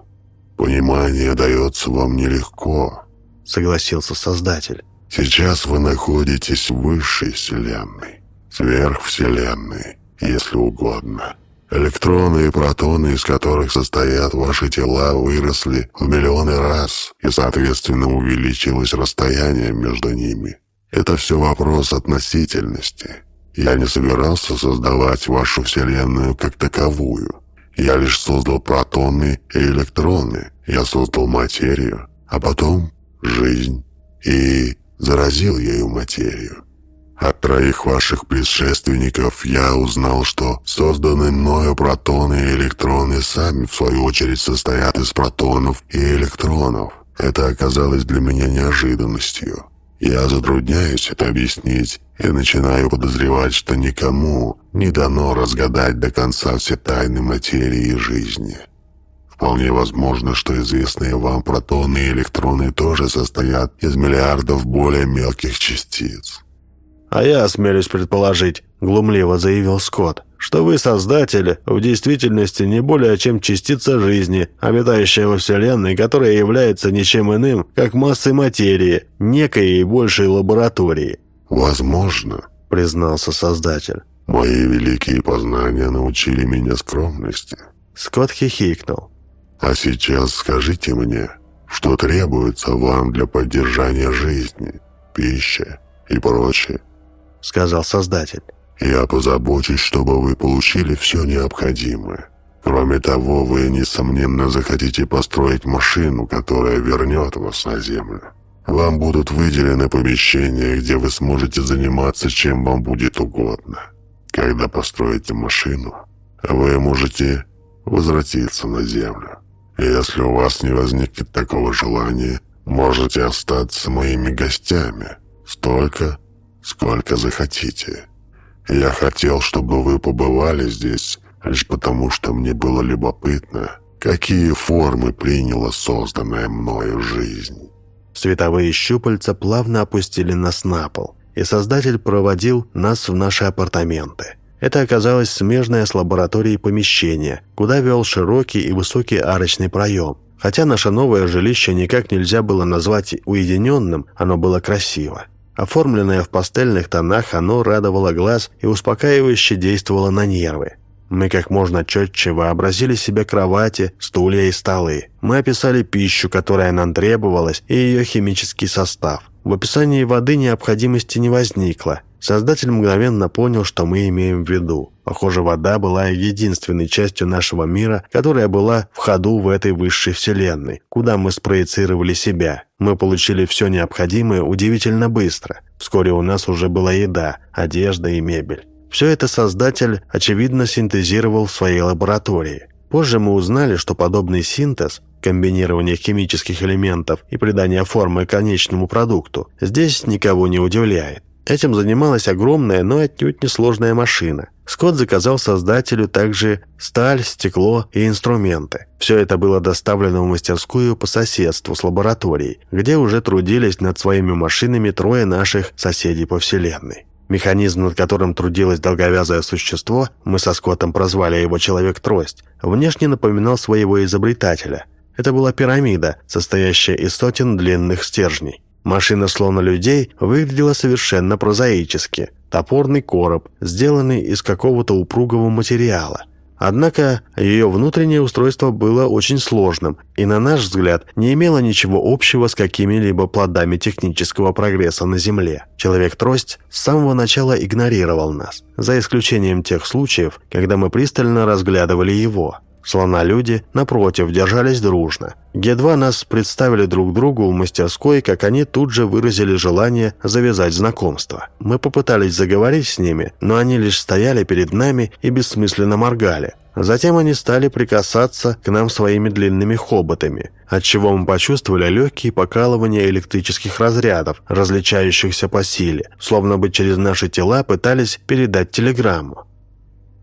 [SPEAKER 2] Понимание дается вам нелегко», — согласился Создатель. «Сейчас вы находитесь в высшей Вселенной, сверхвселенной если угодно. Электроны и протоны, из которых состоят ваши тела, выросли в миллионы раз, и, соответственно, увеличилось расстояние между ними. Это все вопрос относительности. Я не собирался создавать вашу Вселенную как таковую. Я лишь создал протоны и электроны. Я создал материю, а потом жизнь. И заразил ею материю. От троих ваших предшественников я узнал, что созданные мною протоны и электроны сами, в свою очередь, состоят из протонов и электронов. Это оказалось для меня неожиданностью. Я затрудняюсь это объяснить и начинаю подозревать, что никому не дано разгадать до конца все тайны материи и жизни. Вполне возможно, что известные вам протоны и электроны тоже состоят из миллиардов более мелких частиц.
[SPEAKER 1] «А я осмелюсь предположить», — глумливо заявил Скотт, «что вы, создатели, в действительности не более чем частица жизни, обитающая во Вселенной, которая является ничем иным, как массой материи, некой и большей лаборатории».
[SPEAKER 2] «Возможно», — признался Создатель. «Мои великие познания научили меня скромности».
[SPEAKER 1] Скотт хихикнул.
[SPEAKER 2] «А сейчас скажите мне, что требуется вам для поддержания жизни, пища и прочее?»
[SPEAKER 1] — сказал Создатель.
[SPEAKER 2] «Я позабочусь, чтобы вы получили все необходимое. Кроме того, вы, несомненно, захотите построить машину, которая вернет вас на Землю. Вам будут выделены помещения, где вы сможете заниматься чем вам будет угодно. Когда построите машину, вы можете возвратиться на Землю. Если у вас не возникнет такого желания, можете остаться моими гостями. Столько, сколько захотите. Я хотел, чтобы вы побывали здесь, лишь потому, что мне было любопытно, какие формы приняла созданная мною жизнь.
[SPEAKER 1] Световые щупальца плавно опустили нас на пол, и Создатель проводил нас в наши апартаменты. Это оказалось смежное с лабораторией помещение, куда вел широкий и высокий арочный проем. Хотя наше новое жилище никак нельзя было назвать уединенным, оно было красиво. Оформленное в пастельных тонах, оно радовало глаз и успокаивающе действовало на нервы. Мы как можно четче вообразили себе кровати, стулья и столы. Мы описали пищу, которая нам требовалась, и ее химический состав. В описании воды необходимости не возникло. Создатель мгновенно понял, что мы имеем в виду. Похоже, вода была единственной частью нашего мира, которая была в ходу в этой высшей вселенной, куда мы спроецировали себя. Мы получили все необходимое удивительно быстро. Вскоре у нас уже была еда, одежда и мебель. Все это создатель, очевидно, синтезировал в своей лаборатории. Позже мы узнали, что подобный синтез, комбинирование химических элементов и придание формы конечному продукту, здесь никого не удивляет. Этим занималась огромная, но отнюдь не сложная машина. Скотт заказал создателю также сталь, стекло и инструменты. Все это было доставлено в мастерскую по соседству с лабораторией, где уже трудились над своими машинами трое наших соседей по вселенной. Механизм, над которым трудилось долговязое существо, мы со Скоттом прозвали его «Человек-трость», внешне напоминал своего изобретателя. Это была пирамида, состоящая из сотен длинных стержней. Машина слона людей выглядела совершенно прозаически. Топорный короб, сделанный из какого-то упругого материала. Однако ее внутреннее устройство было очень сложным и, на наш взгляд, не имело ничего общего с какими-либо плодами технического прогресса на Земле. Человек-трость с самого начала игнорировал нас, за исключением тех случаев, когда мы пристально разглядывали его. Слона-люди, напротив, держались дружно. Едва нас представили друг другу в мастерской, как они тут же выразили желание завязать знакомство. Мы попытались заговорить с ними, но они лишь стояли перед нами и бессмысленно моргали. Затем они стали прикасаться к нам своими длинными хоботами, отчего мы почувствовали легкие покалывания электрических разрядов, различающихся по силе, словно бы через наши тела пытались передать телеграмму.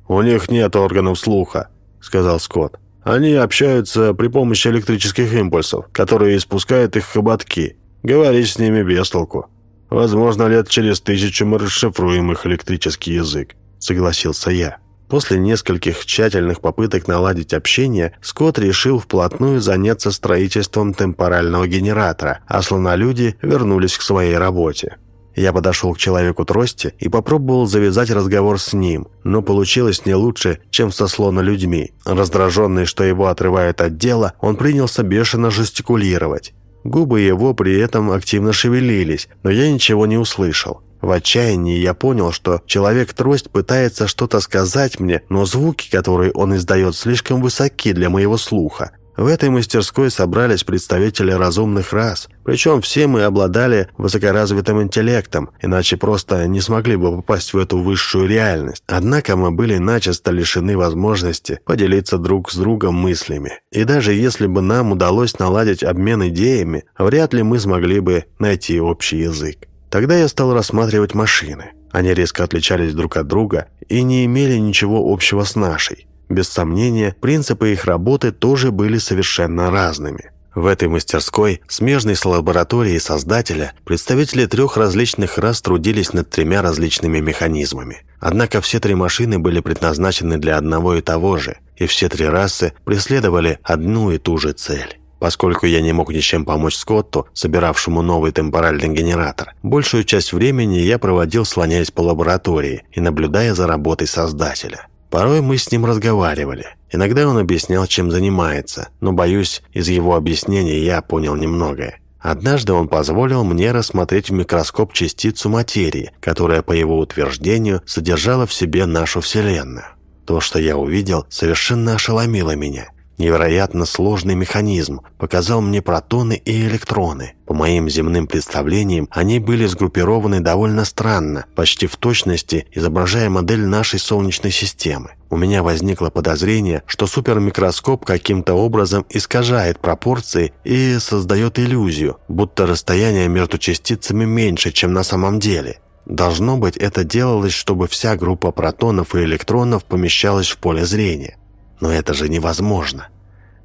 [SPEAKER 1] «У них нет органов слуха», сказал Скотт. «Они общаются при помощи электрических импульсов, которые испускают их хоботки. Говорить с ними без толку. Возможно, лет через тысячу мы расшифруем их электрический язык», — согласился я. После нескольких тщательных попыток наладить общение, Скотт решил вплотную заняться строительством темпорального генератора, а слонолюди вернулись к своей работе. Я подошел к человеку трости и попробовал завязать разговор с ним, но получилось не лучше, чем со слона людьми. Раздраженный, что его отрывает от дела, он принялся бешено жестикулировать. Губы его при этом активно шевелились, но я ничего не услышал. В отчаянии я понял, что человек-трость пытается что-то сказать мне, но звуки, которые он издает, слишком высоки для моего слуха. В этой мастерской собрались представители разумных рас, причем все мы обладали высокоразвитым интеллектом, иначе просто не смогли бы попасть в эту высшую реальность. Однако мы были начисто лишены возможности поделиться друг с другом мыслями. И даже если бы нам удалось наладить обмен идеями, вряд ли мы смогли бы найти общий язык. Тогда я стал рассматривать машины. Они резко отличались друг от друга и не имели ничего общего с нашей. Без сомнения, принципы их работы тоже были совершенно разными. В этой мастерской, смежной с лабораторией создателя, представители трех различных рас трудились над тремя различными механизмами. Однако все три машины были предназначены для одного и того же, и все три расы преследовали одну и ту же цель. Поскольку я не мог ничем помочь Скотту, собиравшему новый темпоральный генератор, большую часть времени я проводил, слоняясь по лаборатории и наблюдая за работой создателя. Порой мы с ним разговаривали. Иногда он объяснял, чем занимается, но, боюсь, из его объяснений я понял немногое. Однажды он позволил мне рассмотреть в микроскоп частицу материи, которая, по его утверждению, содержала в себе нашу Вселенную. То, что я увидел, совершенно ошеломило меня. Невероятно сложный механизм показал мне протоны и электроны. По моим земным представлениям, они были сгруппированы довольно странно, почти в точности изображая модель нашей Солнечной системы. У меня возникло подозрение, что супермикроскоп каким-то образом искажает пропорции и создает иллюзию, будто расстояние между частицами меньше, чем на самом деле. Должно быть, это делалось, чтобы вся группа протонов и электронов помещалась в поле зрения. Но это же невозможно.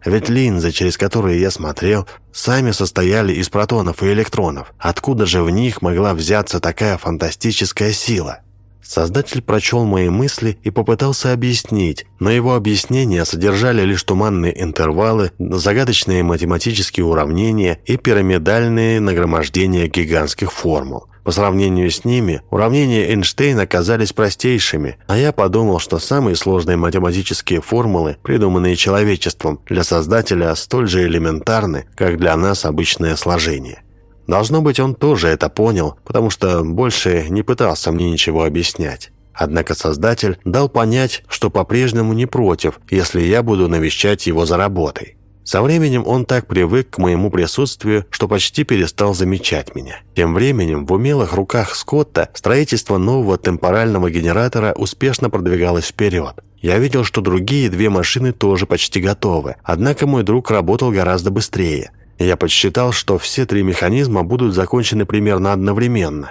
[SPEAKER 1] Ведь линзы, через которые я смотрел, сами состояли из протонов и электронов. Откуда же в них могла взяться такая фантастическая сила? Создатель прочел мои мысли и попытался объяснить, но его объяснения содержали лишь туманные интервалы, загадочные математические уравнения и пирамидальные нагромождения гигантских формул. По сравнению с ними, уравнения Эйнштейна казались простейшими, а я подумал, что самые сложные математические формулы, придуманные человечеством, для создателя столь же элементарны, как для нас обычное сложение. Должно быть, он тоже это понял, потому что больше не пытался мне ничего объяснять. Однако создатель дал понять, что по-прежнему не против, если я буду навещать его за работой. Со временем он так привык к моему присутствию, что почти перестал замечать меня. Тем временем в умелых руках Скотта строительство нового темпорального генератора успешно продвигалось вперед. Я видел, что другие две машины тоже почти готовы, однако мой друг работал гораздо быстрее. Я подсчитал, что все три механизма будут закончены примерно одновременно.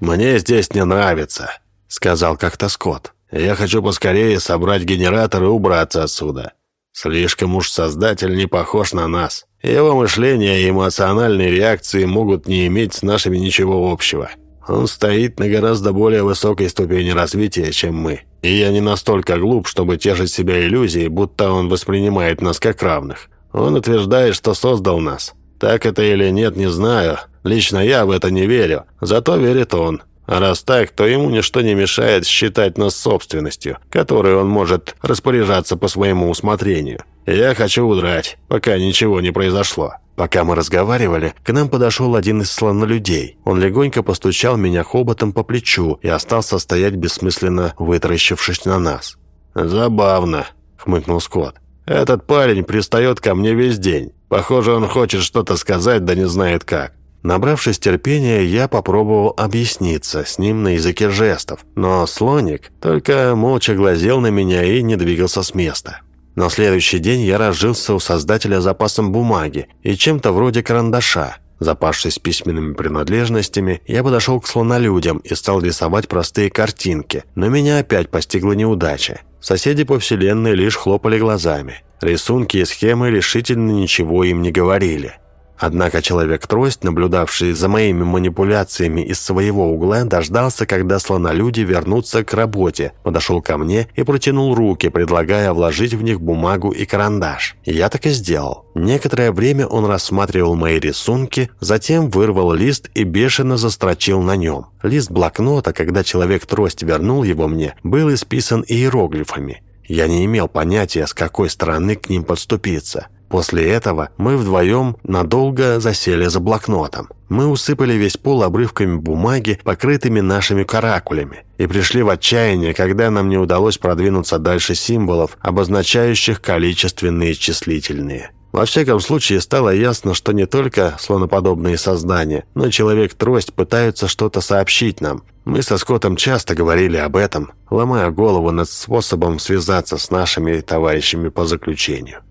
[SPEAKER 1] «Мне здесь не нравится», — сказал как-то Скотт. «Я хочу поскорее собрать генератор и убраться отсюда. Слишком уж Создатель не похож на нас. Его мышление и эмоциональные реакции могут не иметь с нашими ничего общего. Он стоит на гораздо более высокой ступени развития, чем мы. И я не настолько глуп, чтобы тешить себя иллюзией, будто он воспринимает нас как равных. Он утверждает, что создал нас. Так это или нет, не знаю. Лично я в это не верю. Зато верит он. А раз так, то ему ничто не мешает считать нас собственностью, которой он может распоряжаться по своему усмотрению. Я хочу удрать, пока ничего не произошло». Пока мы разговаривали, к нам подошел один из слонолюдей. Он легонько постучал меня хоботом по плечу и остался стоять бессмысленно, вытаращившись на нас. «Забавно», — хмыкнул Скотт. «Этот парень пристает ко мне весь день. Похоже, он хочет что-то сказать, да не знает как. Набравшись терпения, я попробовал объясниться с ним на языке жестов, но слоник только молча глазел на меня и не двигался с места. На следующий день я разжился у создателя запасом бумаги и чем-то вроде карандаша. Запавшись письменными принадлежностями, я подошел к слонолюдям и стал рисовать простые картинки, но меня опять постигла неудача. Соседи по вселенной лишь хлопали глазами. Рисунки и схемы решительно ничего им не говорили. Однако человек-трость, наблюдавший за моими манипуляциями из своего угла, дождался, когда слонолюди вернутся к работе, подошел ко мне и протянул руки, предлагая вложить в них бумагу и карандаш. Я так и сделал. Некоторое время он рассматривал мои рисунки, затем вырвал лист и бешено застрочил на нем. Лист блокнота, когда человек-трость вернул его мне, был исписан иероглифами. Я не имел понятия, с какой стороны к ним подступиться. После этого мы вдвоем надолго засели за блокнотом. Мы усыпали весь пол обрывками бумаги, покрытыми нашими каракулями, и пришли в отчаяние, когда нам не удалось продвинуться дальше символов, обозначающих количественные числительные. Во всяком случае, стало ясно, что не только слоноподобные создания, но и человек-трость пытаются что-то сообщить нам. Мы со Скоттом часто говорили об этом, ломая голову над способом связаться с нашими товарищами по заключению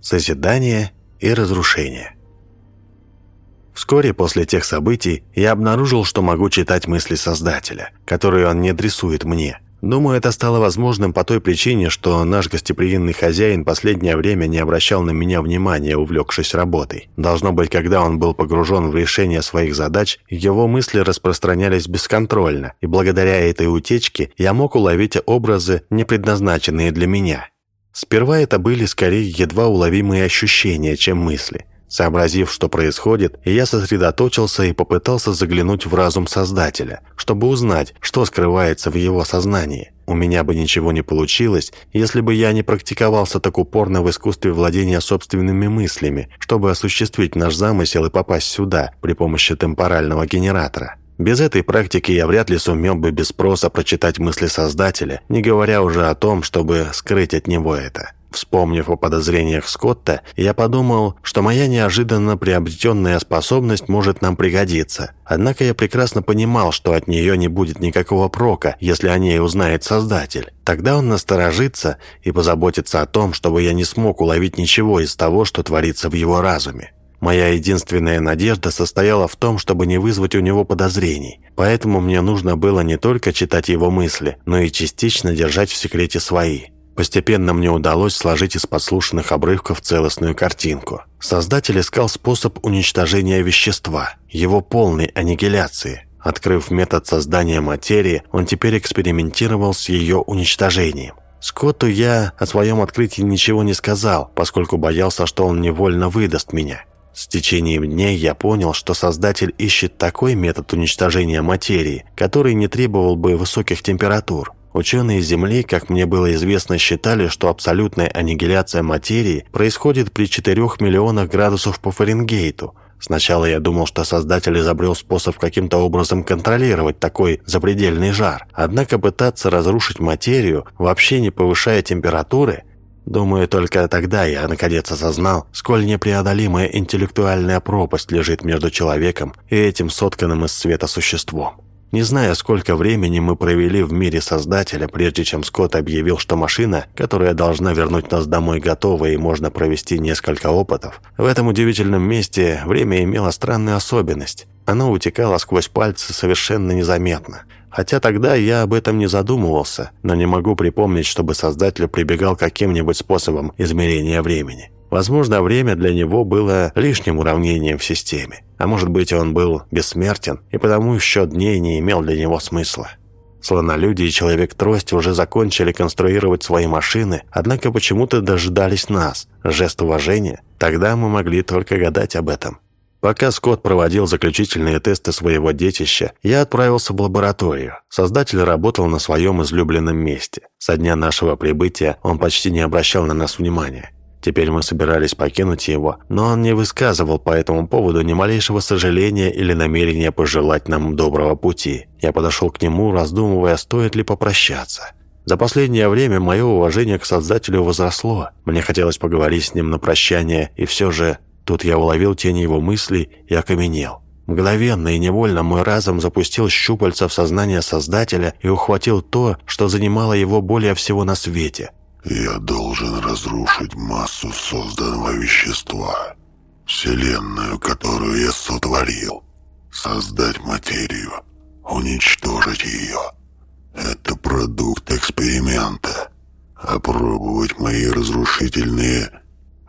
[SPEAKER 1] созидание и разрушение. Вскоре после тех событий я обнаружил, что могу читать мысли Создателя, которые он не адресует мне. Думаю, это стало возможным по той причине, что наш гостеприимный хозяин последнее время не обращал на меня внимания, увлекшись работой. Должно быть, когда он был погружен в решение своих задач, его мысли распространялись бесконтрольно, и благодаря этой утечке я мог уловить образы, не предназначенные для меня. Сперва это были скорее едва уловимые ощущения, чем мысли. Сообразив, что происходит, я сосредоточился и попытался заглянуть в разум Создателя, чтобы узнать, что скрывается в его сознании. У меня бы ничего не получилось, если бы я не практиковался так упорно в искусстве владения собственными мыслями, чтобы осуществить наш замысел и попасть сюда при помощи темпорального генератора. Без этой практики я вряд ли сумел бы без спроса прочитать мысли Создателя, не говоря уже о том, чтобы скрыть от него это. Вспомнив о подозрениях Скотта, я подумал, что моя неожиданно приобретенная способность может нам пригодиться. Однако я прекрасно понимал, что от нее не будет никакого прока, если о ней узнает Создатель. Тогда он насторожится и позаботится о том, чтобы я не смог уловить ничего из того, что творится в его разуме. Моя единственная надежда состояла в том, чтобы не вызвать у него подозрений. Поэтому мне нужно было не только читать его мысли, но и частично держать в секрете свои. Постепенно мне удалось сложить из подслушанных обрывков целостную картинку. Создатель искал способ уничтожения вещества, его полной аннигиляции. Открыв метод создания материи, он теперь экспериментировал с ее уничтожением. Скотту я о своем открытии ничего не сказал, поскольку боялся, что он невольно выдаст меня. С течением дней я понял, что Создатель ищет такой метод уничтожения материи, который не требовал бы высоких температур. Ученые Земли, как мне было известно, считали, что абсолютная аннигиляция материи происходит при 4 миллионах градусов по Фаренгейту. Сначала я думал, что создатель изобрел способ каким-то образом контролировать такой запредельный жар. Однако пытаться разрушить материю, вообще не повышая температуры, Думаю, только тогда я наконец осознал, сколь непреодолимая интеллектуальная пропасть лежит между человеком и этим сотканным из света существом. Не зная, сколько времени мы провели в мире Создателя, прежде чем Скотт объявил, что машина, которая должна вернуть нас домой, готова и можно провести несколько опытов, в этом удивительном месте время имело странную особенность. Оно утекало сквозь пальцы совершенно незаметно. Хотя тогда я об этом не задумывался, но не могу припомнить, чтобы Создатель прибегал каким-нибудь способам измерения времени. Возможно, время для него было лишним уравнением в системе. А может быть, он был бессмертен, и потому счет дней не имел для него смысла. Слонолюди и Человек-трость уже закончили конструировать свои машины, однако почему-то дожидались нас. Жест уважения? Тогда мы могли только гадать об этом. Пока Скотт проводил заключительные тесты своего детища, я отправился в лабораторию. Создатель работал на своем излюбленном месте. Со дня нашего прибытия он почти не обращал на нас внимания. Теперь мы собирались покинуть его, но он не высказывал по этому поводу ни малейшего сожаления или намерения пожелать нам доброго пути. Я подошел к нему, раздумывая, стоит ли попрощаться. За последнее время мое уважение к Создателю возросло. Мне хотелось поговорить с ним на прощание, и все же тут я уловил тень его мыслей и окаменел. Мгновенно и невольно мой разум запустил щупальца в сознание Создателя и ухватил то, что занимало его более всего на свете –
[SPEAKER 2] я должен разрушить массу созданного вещества, вселенную, которую я сотворил, создать материю, уничтожить ее. Это продукт эксперимента. Опробовать мои разрушительные...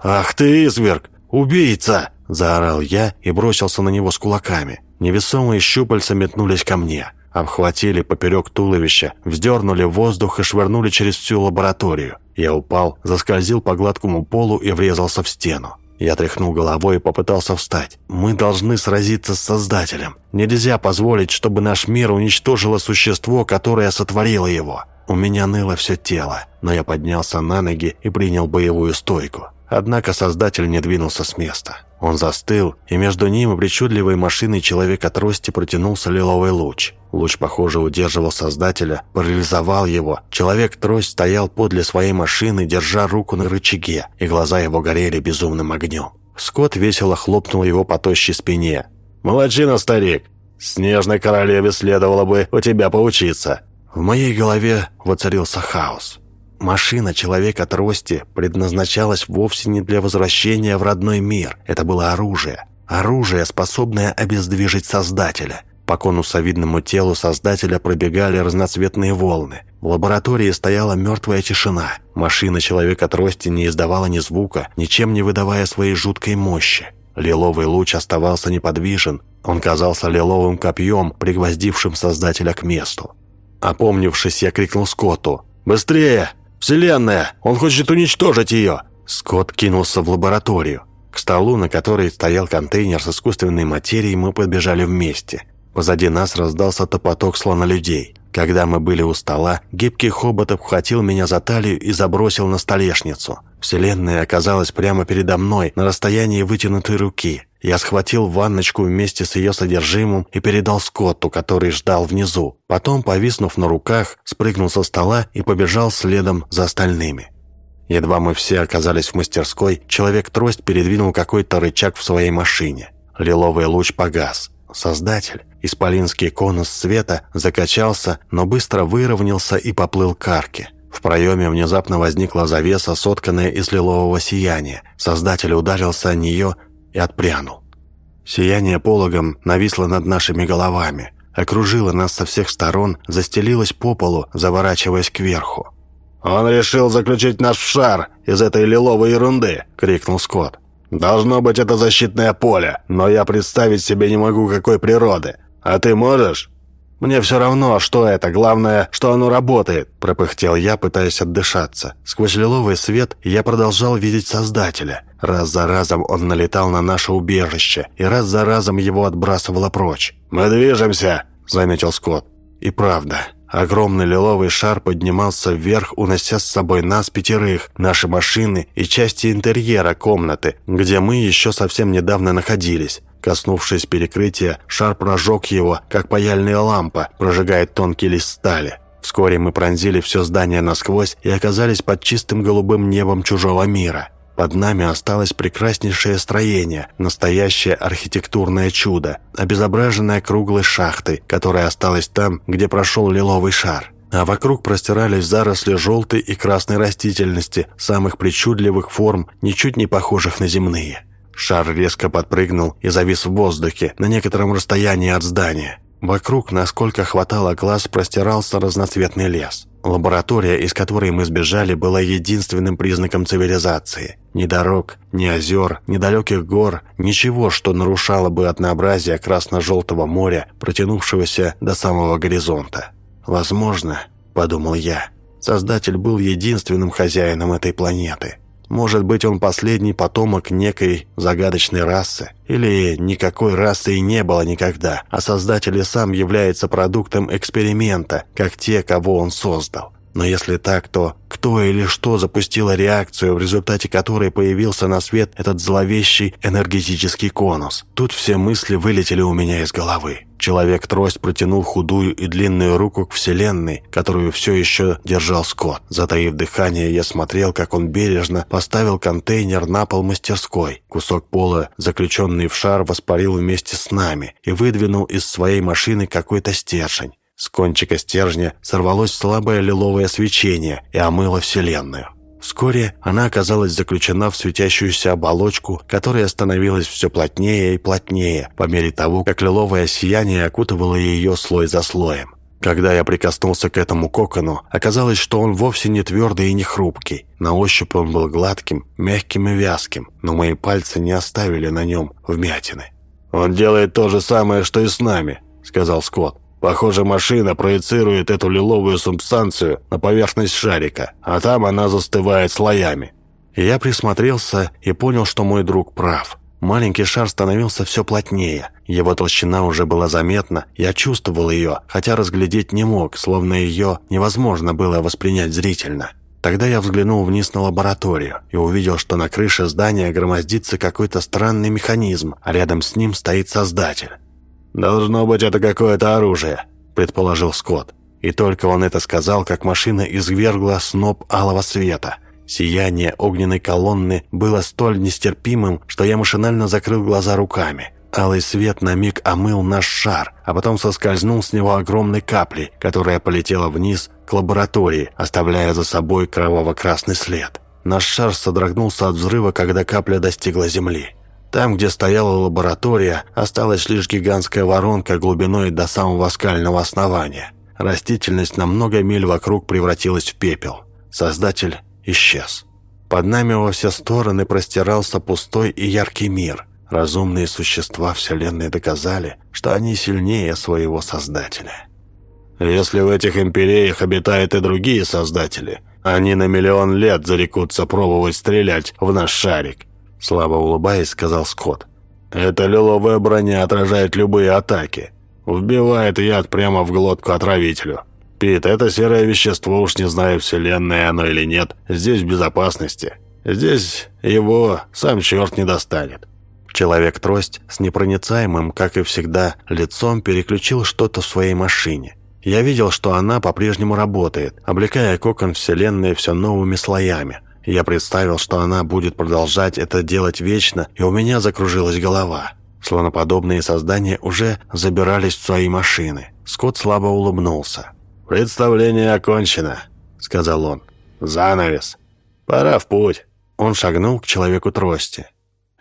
[SPEAKER 1] «Ах ты, изверг! Убийца!» – заорал я и бросился на него с кулаками. Невесомые щупальца метнулись ко мне – Обхватили поперек туловища, вздернули воздух и швырнули через всю лабораторию. Я упал, заскользил по гладкому полу и врезался в стену. Я тряхнул головой и попытался встать. Мы должны сразиться с Создателем. Нельзя позволить, чтобы наш мир уничтожило существо, которое сотворило его. У меня ныло все тело, но я поднялся на ноги и принял боевую стойку. Однако Создатель не двинулся с места. Он застыл, и между ним и причудливой машиной человека-трости протянулся лиловый луч. Луч, похоже, удерживал Создателя, парализовал его. Человек-трость стоял подле своей машины, держа руку на рычаге, и глаза его горели безумным огнем. Скотт весело хлопнул его по тощей спине. «Молодчина, старик! Снежной королеве следовало бы у тебя поучиться!» В моей голове воцарился хаос. Машина Человека-трости предназначалась вовсе не для возвращения в родной мир. Это было оружие. Оружие, способное обездвижить Создателя. По конусовидному телу Создателя пробегали разноцветные волны. В лаборатории стояла мертвая тишина. Машина Человека-трости не издавала ни звука, ничем не выдавая своей жуткой мощи. Лиловый луч оставался неподвижен. Он казался лиловым копьем, пригвоздившим Создателя к месту. Опомнившись, я крикнул Скотту. «Быстрее! Вселенная! Он хочет уничтожить ее!» Скотт кинулся в лабораторию. К столу, на которой стоял контейнер с искусственной материей, мы подбежали вместе. Позади нас раздался топоток слона людей. Когда мы были у стола, гибкий хобот обхватил меня за талию и забросил на столешницу. Вселенная оказалась прямо передо мной, на расстоянии вытянутой руки. Я схватил ванночку вместе с ее содержимым и передал Скотту, который ждал внизу. Потом, повиснув на руках, спрыгнул со стола и побежал следом за остальными. Едва мы все оказались в мастерской, человек-трость передвинул какой-то рычаг в своей машине. Лиловый луч погас. Создатель, исполинский конус света, закачался, но быстро выровнялся и поплыл к арке. В проеме внезапно возникла завеса, сотканная из лилового сияния. Создатель ударился о нее и отпрянул. Сияние пологом нависло над нашими головами, окружило нас со всех сторон, застелилось по полу, заворачиваясь кверху.
[SPEAKER 3] «Он решил заключить наш шар из этой лиловой ерунды!» — крикнул Скотт. «Должно быть это защитное поле, но я представить себе не могу какой природы. А ты можешь?» «Мне все равно, что это. Главное, что оно работает», – пропыхтел я, пытаясь отдышаться. Сквозь лиловый свет я продолжал видеть Создателя. Раз за разом он налетал на наше убежище, и раз за разом его отбрасывало прочь. «Мы движемся», –
[SPEAKER 1] заметил Скотт. И правда, огромный лиловый шар поднимался вверх, унося с собой нас пятерых, наши машины и части интерьера комнаты, где мы еще совсем недавно находились. Коснувшись перекрытия, шар прожег его, как паяльная лампа прожигает тонкий лист стали. Вскоре мы пронзили все здание насквозь и оказались под чистым голубым небом чужого мира. Под нами осталось прекраснейшее строение, настоящее архитектурное чудо, обезображенное круглой шахтой, которая осталась там, где прошел лиловый шар. А вокруг простирались заросли желтой и красной растительности, самых причудливых форм, ничуть не похожих на земные. Шар резко подпрыгнул и завис в воздухе на некотором расстоянии от здания. Вокруг, насколько хватало глаз, простирался разноцветный лес. Лаборатория, из которой мы сбежали, была единственным признаком цивилизации. Ни дорог, ни озер, ни далеких гор, ничего, что нарушало бы однообразие красно-желтого моря, протянувшегося до самого горизонта. «Возможно», — подумал я, — «Создатель был единственным хозяином этой планеты». Может быть, он последний потомок некой загадочной расы? Или никакой расы и не было никогда, а создатель и сам является продуктом эксперимента, как те, кого он создал? Но если так, то кто или что запустило реакцию, в результате которой появился на свет этот зловещий энергетический конус? Тут все мысли вылетели у меня из головы. Человек-трость протянул худую и длинную руку к Вселенной, которую все еще держал Скотт. Затаив дыхание, я смотрел, как он бережно поставил контейнер на пол мастерской. Кусок пола, заключенный в шар, воспарил вместе с нами и выдвинул из своей машины какой-то стержень. С кончика стержня сорвалось слабое лиловое свечение и омыло Вселенную. Вскоре она оказалась заключена в светящуюся оболочку, которая становилась все плотнее и плотнее, по мере того, как лиловое сияние окутывало ее слой за слоем. Когда я прикоснулся к этому кокону, оказалось, что он вовсе не твердый и не хрупкий. На ощупь он был гладким, мягким и вязким, но мои пальцы не оставили на нем вмятины.
[SPEAKER 3] «Он делает то же самое, что и с нами», — сказал Скотт. Похоже, машина проецирует эту лиловую субстанцию на поверхность шарика, а там она застывает слоями.
[SPEAKER 1] Я присмотрелся и понял, что мой друг прав. Маленький шар становился все плотнее. Его толщина уже была заметна, я чувствовал ее, хотя разглядеть не мог, словно ее невозможно было воспринять зрительно. Тогда я взглянул вниз на лабораторию и увидел, что на крыше здания громоздится какой-то странный механизм, а рядом с ним стоит Создатель.
[SPEAKER 3] «Должно быть, это какое-то оружие», — предположил Скотт.
[SPEAKER 1] И только он это сказал, как машина извергла сноп алого света. Сияние огненной колонны было столь нестерпимым, что я машинально закрыл глаза руками. Алый свет на миг омыл наш шар, а потом соскользнул с него огромной каплей, которая полетела вниз к лаборатории, оставляя за собой кроваво-красный след. Наш шар содрогнулся от взрыва, когда капля достигла земли. Там, где стояла лаборатория, осталась лишь гигантская воронка глубиной до самого скального основания. Растительность на много миль вокруг превратилась в пепел. Создатель исчез. Под нами во все стороны простирался пустой и яркий мир. Разумные существа Вселенной доказали, что они сильнее своего Создателя.
[SPEAKER 3] Если в этих империях обитают и другие Создатели, они на миллион лет зарекутся пробовать стрелять в наш шарик.
[SPEAKER 1] Слабо улыбаясь, сказал Скотт.
[SPEAKER 3] «Эта лиловая броня отражает любые атаки. Вбивает яд прямо в глотку отравителю. Пит, это серое вещество, уж не знаю, вселенная оно или нет, здесь в безопасности. Здесь его сам черт не достанет».
[SPEAKER 1] Человек-трость с непроницаемым, как и всегда, лицом переключил что-то в своей машине. Я видел, что она по-прежнему работает, облекая кокон Вселенной все новыми слоями. Я представил, что она будет продолжать это делать вечно, и у меня закружилась голова. Слоноподобные создания уже забирались в свои машины. Скотт слабо улыбнулся.
[SPEAKER 3] «Представление окончено», — сказал он. «Занавес. Пора в путь».
[SPEAKER 1] Он шагнул к человеку трости.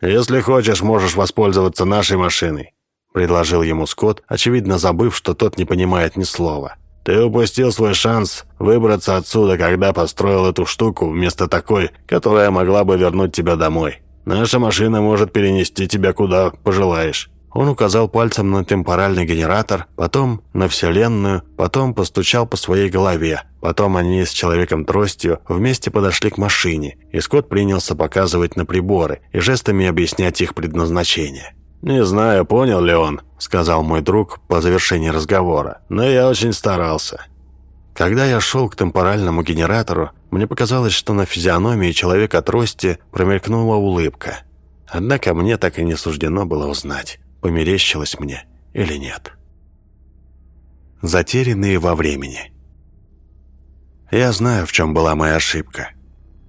[SPEAKER 3] «Если хочешь, можешь воспользоваться нашей машиной», — предложил ему Скотт, очевидно забыв, что тот не понимает ни слова. «Ты упустил свой шанс выбраться отсюда, когда построил эту штуку, вместо такой, которая могла бы вернуть тебя домой. Наша машина может перенести тебя куда пожелаешь».
[SPEAKER 1] Он указал пальцем на темпоральный генератор, потом на Вселенную, потом постучал по своей голове. Потом они с Человеком-тростью вместе подошли к машине, и Скотт принялся показывать на приборы и жестами объяснять их предназначение.
[SPEAKER 3] «Не знаю, понял ли он», — сказал мой друг по завершении разговора, «но я очень старался».
[SPEAKER 1] Когда я шел к темпоральному генератору, мне показалось, что на физиономии Человека-трости промелькнула улыбка. Однако мне так и не суждено было узнать, померещилось мне или нет. Затерянные во времени. Я знаю, в чем была моя ошибка.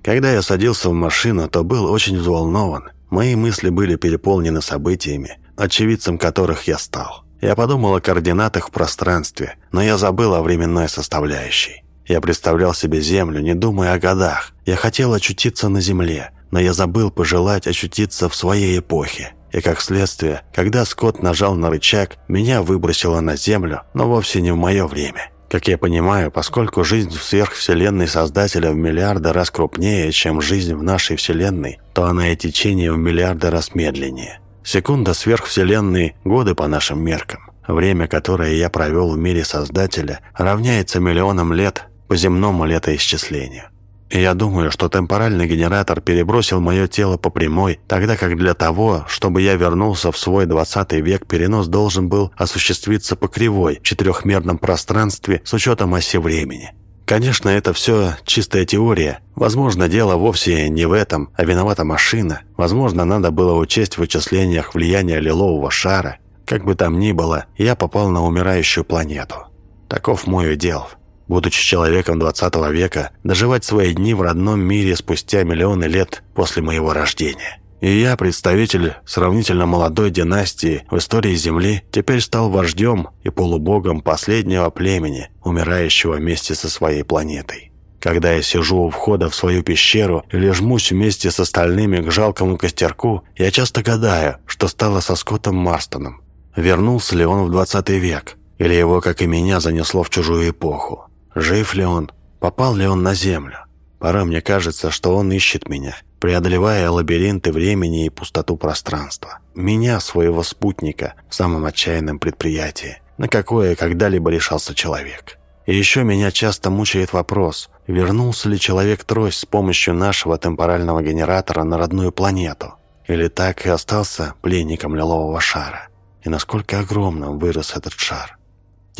[SPEAKER 1] Когда я садился в машину, то был очень взволнован. Мои мысли были переполнены событиями, очевидцем которых я стал. Я подумал о координатах в пространстве, но я забыл о временной составляющей. Я представлял себе Землю, не думая о годах. Я хотел очутиться на Земле, но я забыл пожелать очутиться в своей эпохе. И как следствие, когда Скотт нажал на рычаг, меня выбросило на Землю, но вовсе не в мое время. Как я понимаю, поскольку жизнь в сверхвселенной Создателя в миллиарды раз крупнее, чем жизнь в нашей Вселенной, то она и течение в миллиарды раз медленнее. Секунда сверхвселенной – годы по нашим меркам. Время, которое я провел в мире Создателя, равняется миллионам лет по земному летоисчислению. Я думаю, что темпоральный генератор перебросил мое тело по прямой, тогда как для того, чтобы я вернулся в свой 20 век, перенос должен был осуществиться по кривой, в четырехмерном пространстве с учетом оси времени. Конечно, это все чистая теория. Возможно, дело вовсе не в этом, а виновата машина. Возможно, надо было учесть в вычислениях влияние лилового шара. Как бы там ни было, я попал на умирающую планету. Таков мой удел будучи человеком 20 века, доживать свои дни в родном мире спустя миллионы лет после моего рождения. И я, представитель сравнительно молодой династии в истории Земли, теперь стал вождем и полубогом последнего племени, умирающего вместе со своей планетой. Когда я сижу у входа в свою пещеру или жмусь вместе с остальными к жалкому костерку, я часто гадаю, что стало со Скоттом Марстоном. Вернулся ли он в 20 век, или его, как и меня, занесло в чужую эпоху. Жив ли он? Попал ли он на Землю? Пора мне кажется, что он ищет меня, преодолевая лабиринты времени и пустоту пространства. Меня, своего спутника, в самом отчаянном предприятии, на какое когда-либо решался человек. И еще меня часто мучает вопрос, вернулся ли человек-трость с помощью нашего темпорального генератора на родную планету, или так и остался пленником лилового шара, и насколько огромным вырос этот шар.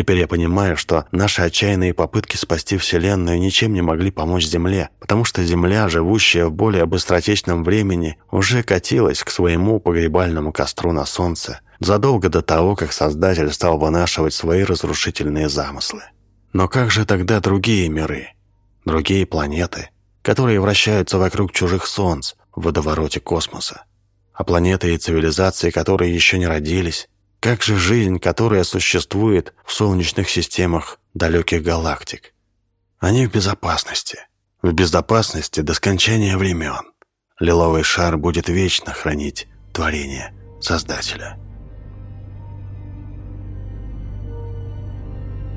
[SPEAKER 1] Теперь я понимаю, что наши отчаянные попытки спасти Вселенную ничем не могли помочь Земле, потому что Земля, живущая в более быстротечном времени, уже катилась к своему погребальному костру на Солнце задолго до того, как Создатель стал вынашивать свои разрушительные замыслы. Но как же тогда другие миры, другие планеты, которые вращаются вокруг чужих Солнц в водовороте космоса? А планеты и цивилизации, которые еще не родились, как же жизнь, которая существует в солнечных системах далеких галактик? Они в безопасности. В безопасности до скончания времен. Лиловый шар будет вечно хранить творение Создателя.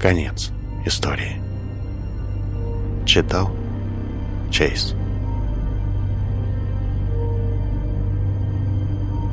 [SPEAKER 1] Конец истории. Читал Чейз.